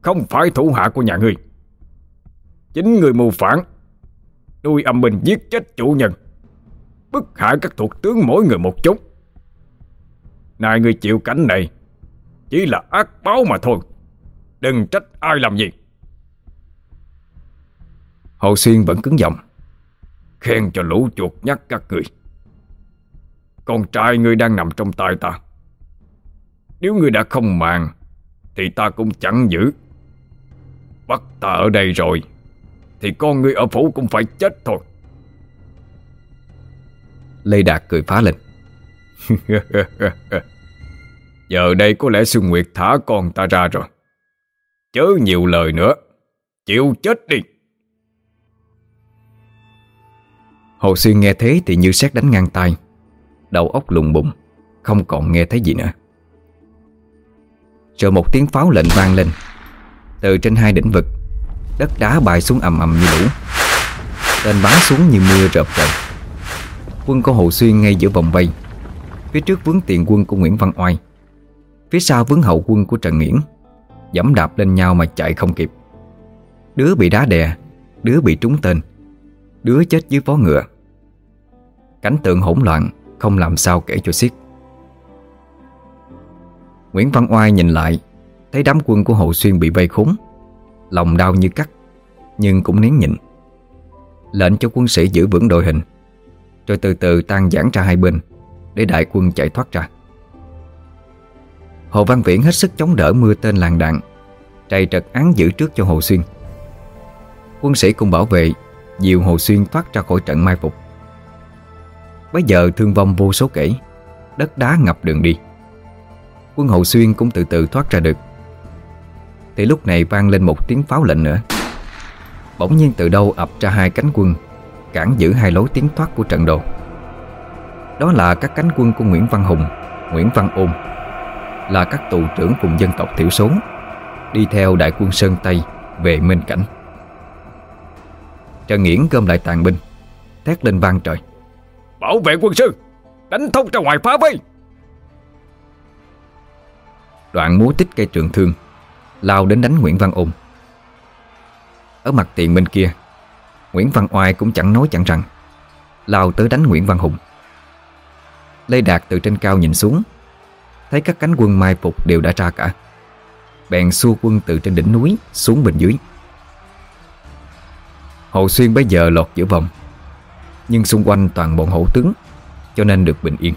Không phải thủ hạ của nhà ngươi. Chính người mù phản, Nuôi âm binh giết chết chủ nhân, Bức hại các thuộc tướng mỗi người một chút. Này người chịu cảnh này, Chỉ là ác báo mà thôi, Đừng trách ai làm gì. Hồ Xuyên vẫn cứng giọng. Khen cho lũ chuột nhắc các người. Con trai ngươi đang nằm trong tay ta. Nếu ngươi đã không màng Thì ta cũng chẳng giữ. Bắt ta ở đây rồi Thì con ngươi ở phủ cũng phải chết thôi. Lê Đạt cười phá lên. Giờ đây có lẽ Xuân Nguyệt thả con ta ra rồi. Chớ nhiều lời nữa Chịu chết đi Hồ Xuyên nghe thế thì như xét đánh ngang tay. Đầu óc lùng bụng Không còn nghe thấy gì nữa. Rồi một tiếng pháo lệnh vang lên. Từ trên hai đỉnh vực, Đất đá bay xuống ầm ầm như lũ. Tên bắn xuống như mưa rợp trời. Quân của Hồ Xuyên ngay giữa vòng vây. Phía trước vướng tiền quân của Nguyễn Văn Oai. Phía sau vướng hậu quân của Trần Nghiễn. Dẫm đạp lên nhau mà chạy không kịp. Đứa bị đá đè, Đứa bị trúng tên. Đứa chết dưới vó ngựa. Cảnh tượng hỗn loạn, Không làm sao kể cho xiết. Nguyễn Văn Oai nhìn lại, Thấy đám quân của Hồ Xuyên bị vây khốn, Lòng đau như cắt, Nhưng cũng nén nhịn. Lệnh cho quân sĩ giữ vững đội hình, Rồi từ từ tan giãn ra hai bên, Để đại quân chạy thoát ra. Hồ Văn Viễn hết sức chống đỡ mưa tên làng đạn, Trầy trật án giữ trước cho Hồ Xuyên. Quân sĩ cùng bảo vệ, Dìu Hồ Xuyên thoát ra khỏi trận mai phục. Bây giờ thương vong vô số kể, Đất đá ngập đường đi. Quân hậu Xuyên cũng từ từ thoát ra được. Thì lúc này vang lên một tiếng pháo lệnh nữa. Bỗng nhiên từ đâu ập ra hai cánh quân, Cản giữ hai lối tiến thoát của trận đồ. Đó là các cánh quân của Nguyễn Văn Hùng, Nguyễn Văn Ôn, Là các tù trưởng vùng dân tộc thiểu số, Đi theo đại quân Sơn Tây Về Minh Cảnh. Trần Nghiễn gom lại tàn binh, Thét lên vang trời. Bảo vệ quân sư, Đánh thông ra ngoài phá vây. Đoạn múa tích cây trường thương, Lao đến đánh Nguyễn Văn Ôn. Ở mặt tiền bên kia, Nguyễn Văn Oai cũng chẳng nói chẳng rằng, Lao tới đánh Nguyễn Văn Hùng. Lê Đạt từ trên cao nhìn xuống, Thấy các cánh quân mai phục đều đã ra cả. Bèn xua quân từ trên đỉnh núi xuống bên dưới. Hồ Xuyên bây giờ lọt giữa vòng. Nhưng xung quanh toàn bọn hổ tướng Cho nên được bình yên.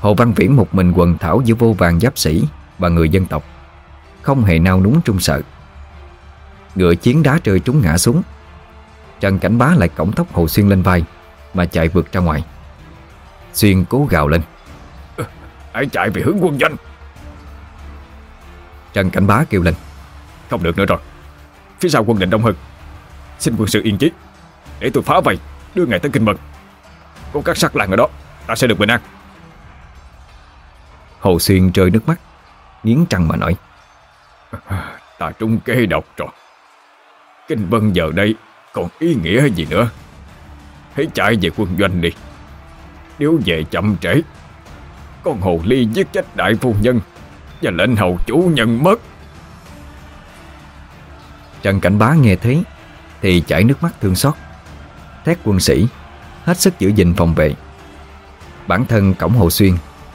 Hồ Văn Viễn một mình quần thảo giữa vô vàng giáp sĩ Và người dân tộc Không hề nao núng trung sợ. Ngựa chiến đá rơi trúng ngã xuống Trần Cảnh Bá lại cổng tóc Hồ Xuyên lên vai Mà chạy vượt ra ngoài. Xuyên cố gào lên. Hãy chạy về hướng quân doanh. Trần Cảnh Bá kêu lên. Không được nữa rồi. Phía sau quân định đông hơn. Xin quân sự yên chí Để tôi phá vây Đưa ngài tới kinh mật. Có các sắc làng ở đó Ta sẽ được bình an. Hồ Xuyên rơi nước mắt Nghiến trăng mà nói. Ta trung kế độc rồi. Kinh Vân giờ đây Còn ý nghĩa gì nữa? Hãy chạy về quân doanh đi. Nếu về chậm trễ Con hồ ly giết chết đại phu nhân Và lệnh hầu chủ nhân mất. Trần Cảnh Bá nghe thấy Thì chảy nước mắt thương xót Thét quân sĩ, Hết sức giữ gìn phòng vệ. Bản thân cổng Hồ Xuyên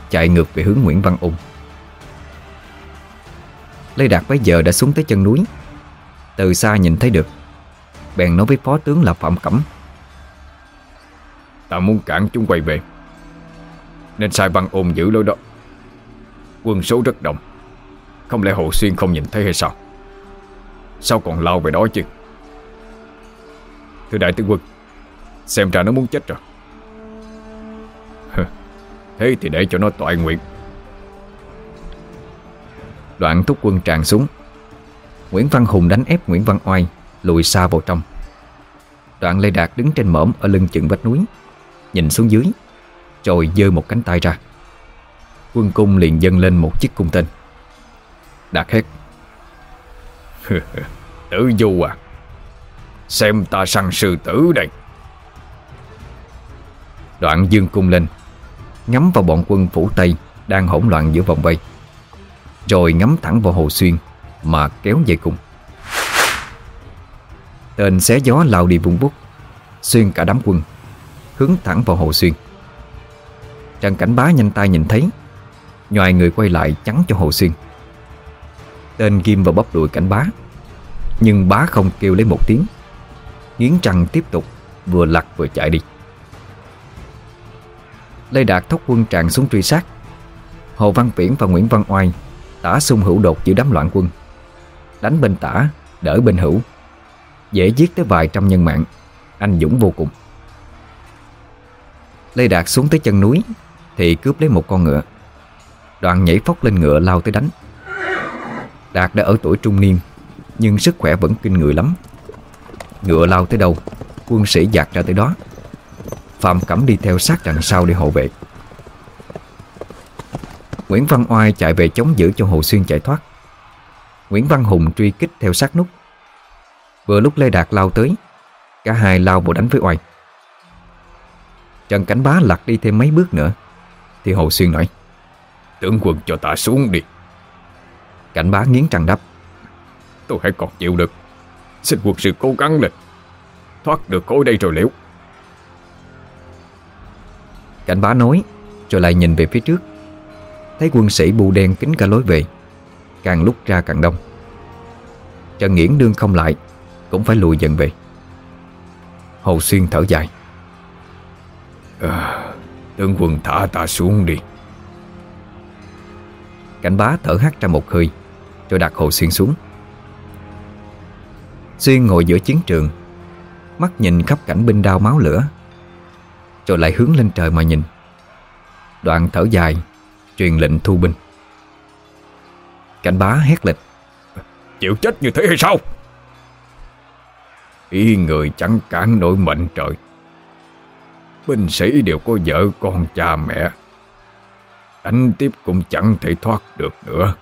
Chạy ngược về hướng Nguyễn Văn Ung. Lê Đạt bây giờ đã xuống tới chân núi. Từ xa nhìn thấy được, Bèn nói với phó tướng là Phạm Cẩm. Ta muốn cản chúng quay về, Nên sai văn ôn giữ lối đó. Quân số rất đông, Không lẽ Hồ Xuyên không nhìn thấy hay sao? Sao còn lao về đó chứ? Thưa đại tướng quân Xem ra nó muốn chết rồi. Thế thì để cho nó toại nguyện. Đoạn thúc quân tràn xuống. Nguyễn Văn Hùng đánh ép Nguyễn Văn Oai, Lùi xa vào trong. Đoạn Lê Đạt đứng trên mõm ở lưng chừng vách núi, Nhìn xuống dưới, Rồi dơ một cánh tay ra. Quân cung liền dâng lên một chiếc cung tên. Đạt hét. Tử du à. Xem ta săn sư tử đây. Đoạn dương cung lên, Ngắm vào bọn quân phủ Tây Đang hỗn loạn giữa vòng vây, Rồi ngắm thẳng vào Hồ Xuyên Mà kéo dây cung Tên xé gió lao đi vùng bút, Xuyên cả đám quân, Hướng thẳng vào Hồ Xuyên. Trần Cảnh Bá nhanh tay nhìn thấy Nhoài người quay lại chắn cho Hồ Xuyên. Tên ghim vào bắp đùi Cảnh Bá, Nhưng bá không kêu lấy một tiếng, Nghiến răng tiếp tục Vừa lặt vừa chạy đi. Lê Đạt thúc quân tràn xuống truy sát. Hồ Văn Viễn và Nguyễn Văn Oai Tả xung hữu đột giữa đám loạn quân. Đánh bên tả, Đỡ bên hữu. Dễ giết tới vài trăm nhân mạng. Anh dũng vô cùng. Lê Đạt xuống tới chân núi, Thì cướp lấy một con ngựa. Đoạn nhảy phóc lên ngựa lao tới đánh. Đạt đã ở tuổi trung niên, Nhưng sức khỏe vẫn kinh người lắm. Ngựa lao tới đâu, Quân sĩ dạt ra tới đó. Phạm Cẩm đi theo sát đằng sau để hộ vệ. Nguyễn Văn Oai chạy về chống giữ cho Hồ Xuyên chạy thoát. Nguyễn Văn Hùng truy kích theo sát nút. Vừa lúc Lê Đạt lao tới Cả hai lao vào đánh với Oai. Trần Cảnh Bá lặt đi thêm mấy bước nữa Thì Hồ Xuyên nói Tướng quân cho ta xuống đi. Cảnh Bá nghiến trăng đắp Tôi hãy còn chịu được. Xin quân sự cố gắng lên. Thoát được khỏi đây rồi liễu Cảnh bá nói Rồi lại nhìn về phía trước. Thấy quân sĩ bù đen kính cả lối về Càng lúc ra càng đông. Trần Nghiễn đương không lại Cũng phải lùi dần về. Hồ Xuyên thở dài. À, Tướng quân thả ta xuống đi. Cảnh bá thở hắt ra một hơi Rồi đặt Hồ Xuyên xuống. Xuyên ngồi giữa chiến trường Mắt nhìn khắp cảnh binh đao máu lửa Rồi lại hướng lên trời mà nhìn. Đoạn thở dài Truyền lệnh thu binh. Cảnh bá hét lịch Chịu chết như thế hay sao? Ý người chẳng cản nổi mệnh trời. Binh sĩ đều có vợ con cha mẹ. Đánh tiếp cũng chẳng thể thoát được nữa.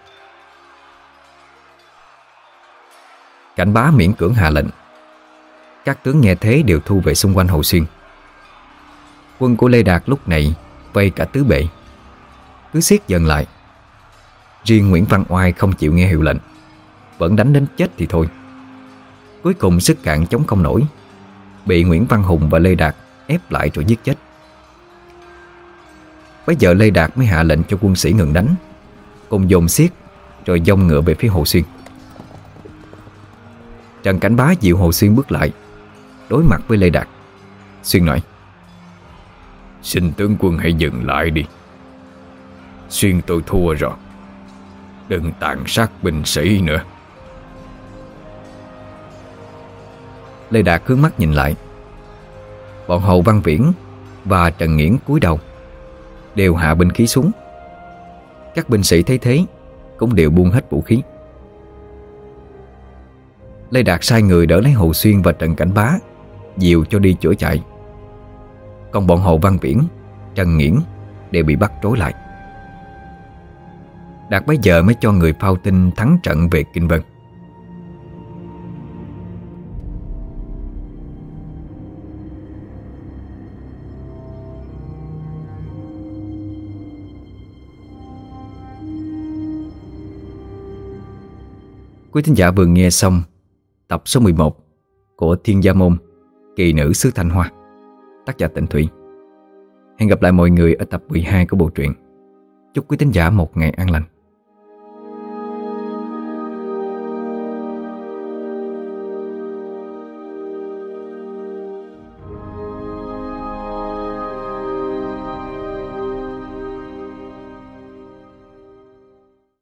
Cảnh bá miễn cưỡng hạ lệnh. Các tướng nghe thế đều thu về xung quanh Hồ Xuyên Quân của Lê Đạt lúc này Vây cả tứ bệ. Cứ siết dần lại. Riêng Nguyễn Văn Oai không chịu nghe hiệu lệnh, Vẫn đánh đến chết thì thôi. Cuối cùng sức cạn chống không nổi, Bị Nguyễn Văn Hùng và Lê Đạt ép lại rồi giết chết. Bây giờ Lê Đạt mới hạ lệnh cho quân sĩ ngừng đánh, Cùng dồn xiết Rồi dông ngựa về phía Hồ Xuyên. Trần Cảnh Bá dịu Hồ Xuyên bước lại, Đối mặt với Lê Đạt, Xuyên nói Xin tướng quân hãy dừng lại đi. Xuyên tôi thua rồi. Đừng tàn sát binh sĩ nữa. Lê Đạt hướng mắt nhìn lại. Bọn Hậu Văn Viễn Và Trần Nghiễn cúi đầu, Đều hạ binh khí xuống. Các binh sĩ thấy thế, Cũng đều buông hết vũ khí. Lê Đạt sai người đỡ lấy Hồ Xuyên và Trần Cảnh Bá, Dìu cho đi chữa chạy. Còn bọn Hồ Văn Viễn, Trần Nghiễn đều bị bắt trối lại. Đạt bấy giờ mới cho người phao tin thắng trận về Kinh Vân. Quý thính giả vừa nghe xong tập số 11 của Thiên Gia Môn, Kỳ nữ xứ Thanh Hoa tác giả Tịnh Thủy. Hẹn gặp lại mọi người ở tập 12 của bộ truyện. Chúc quý tín giả một ngày an lành.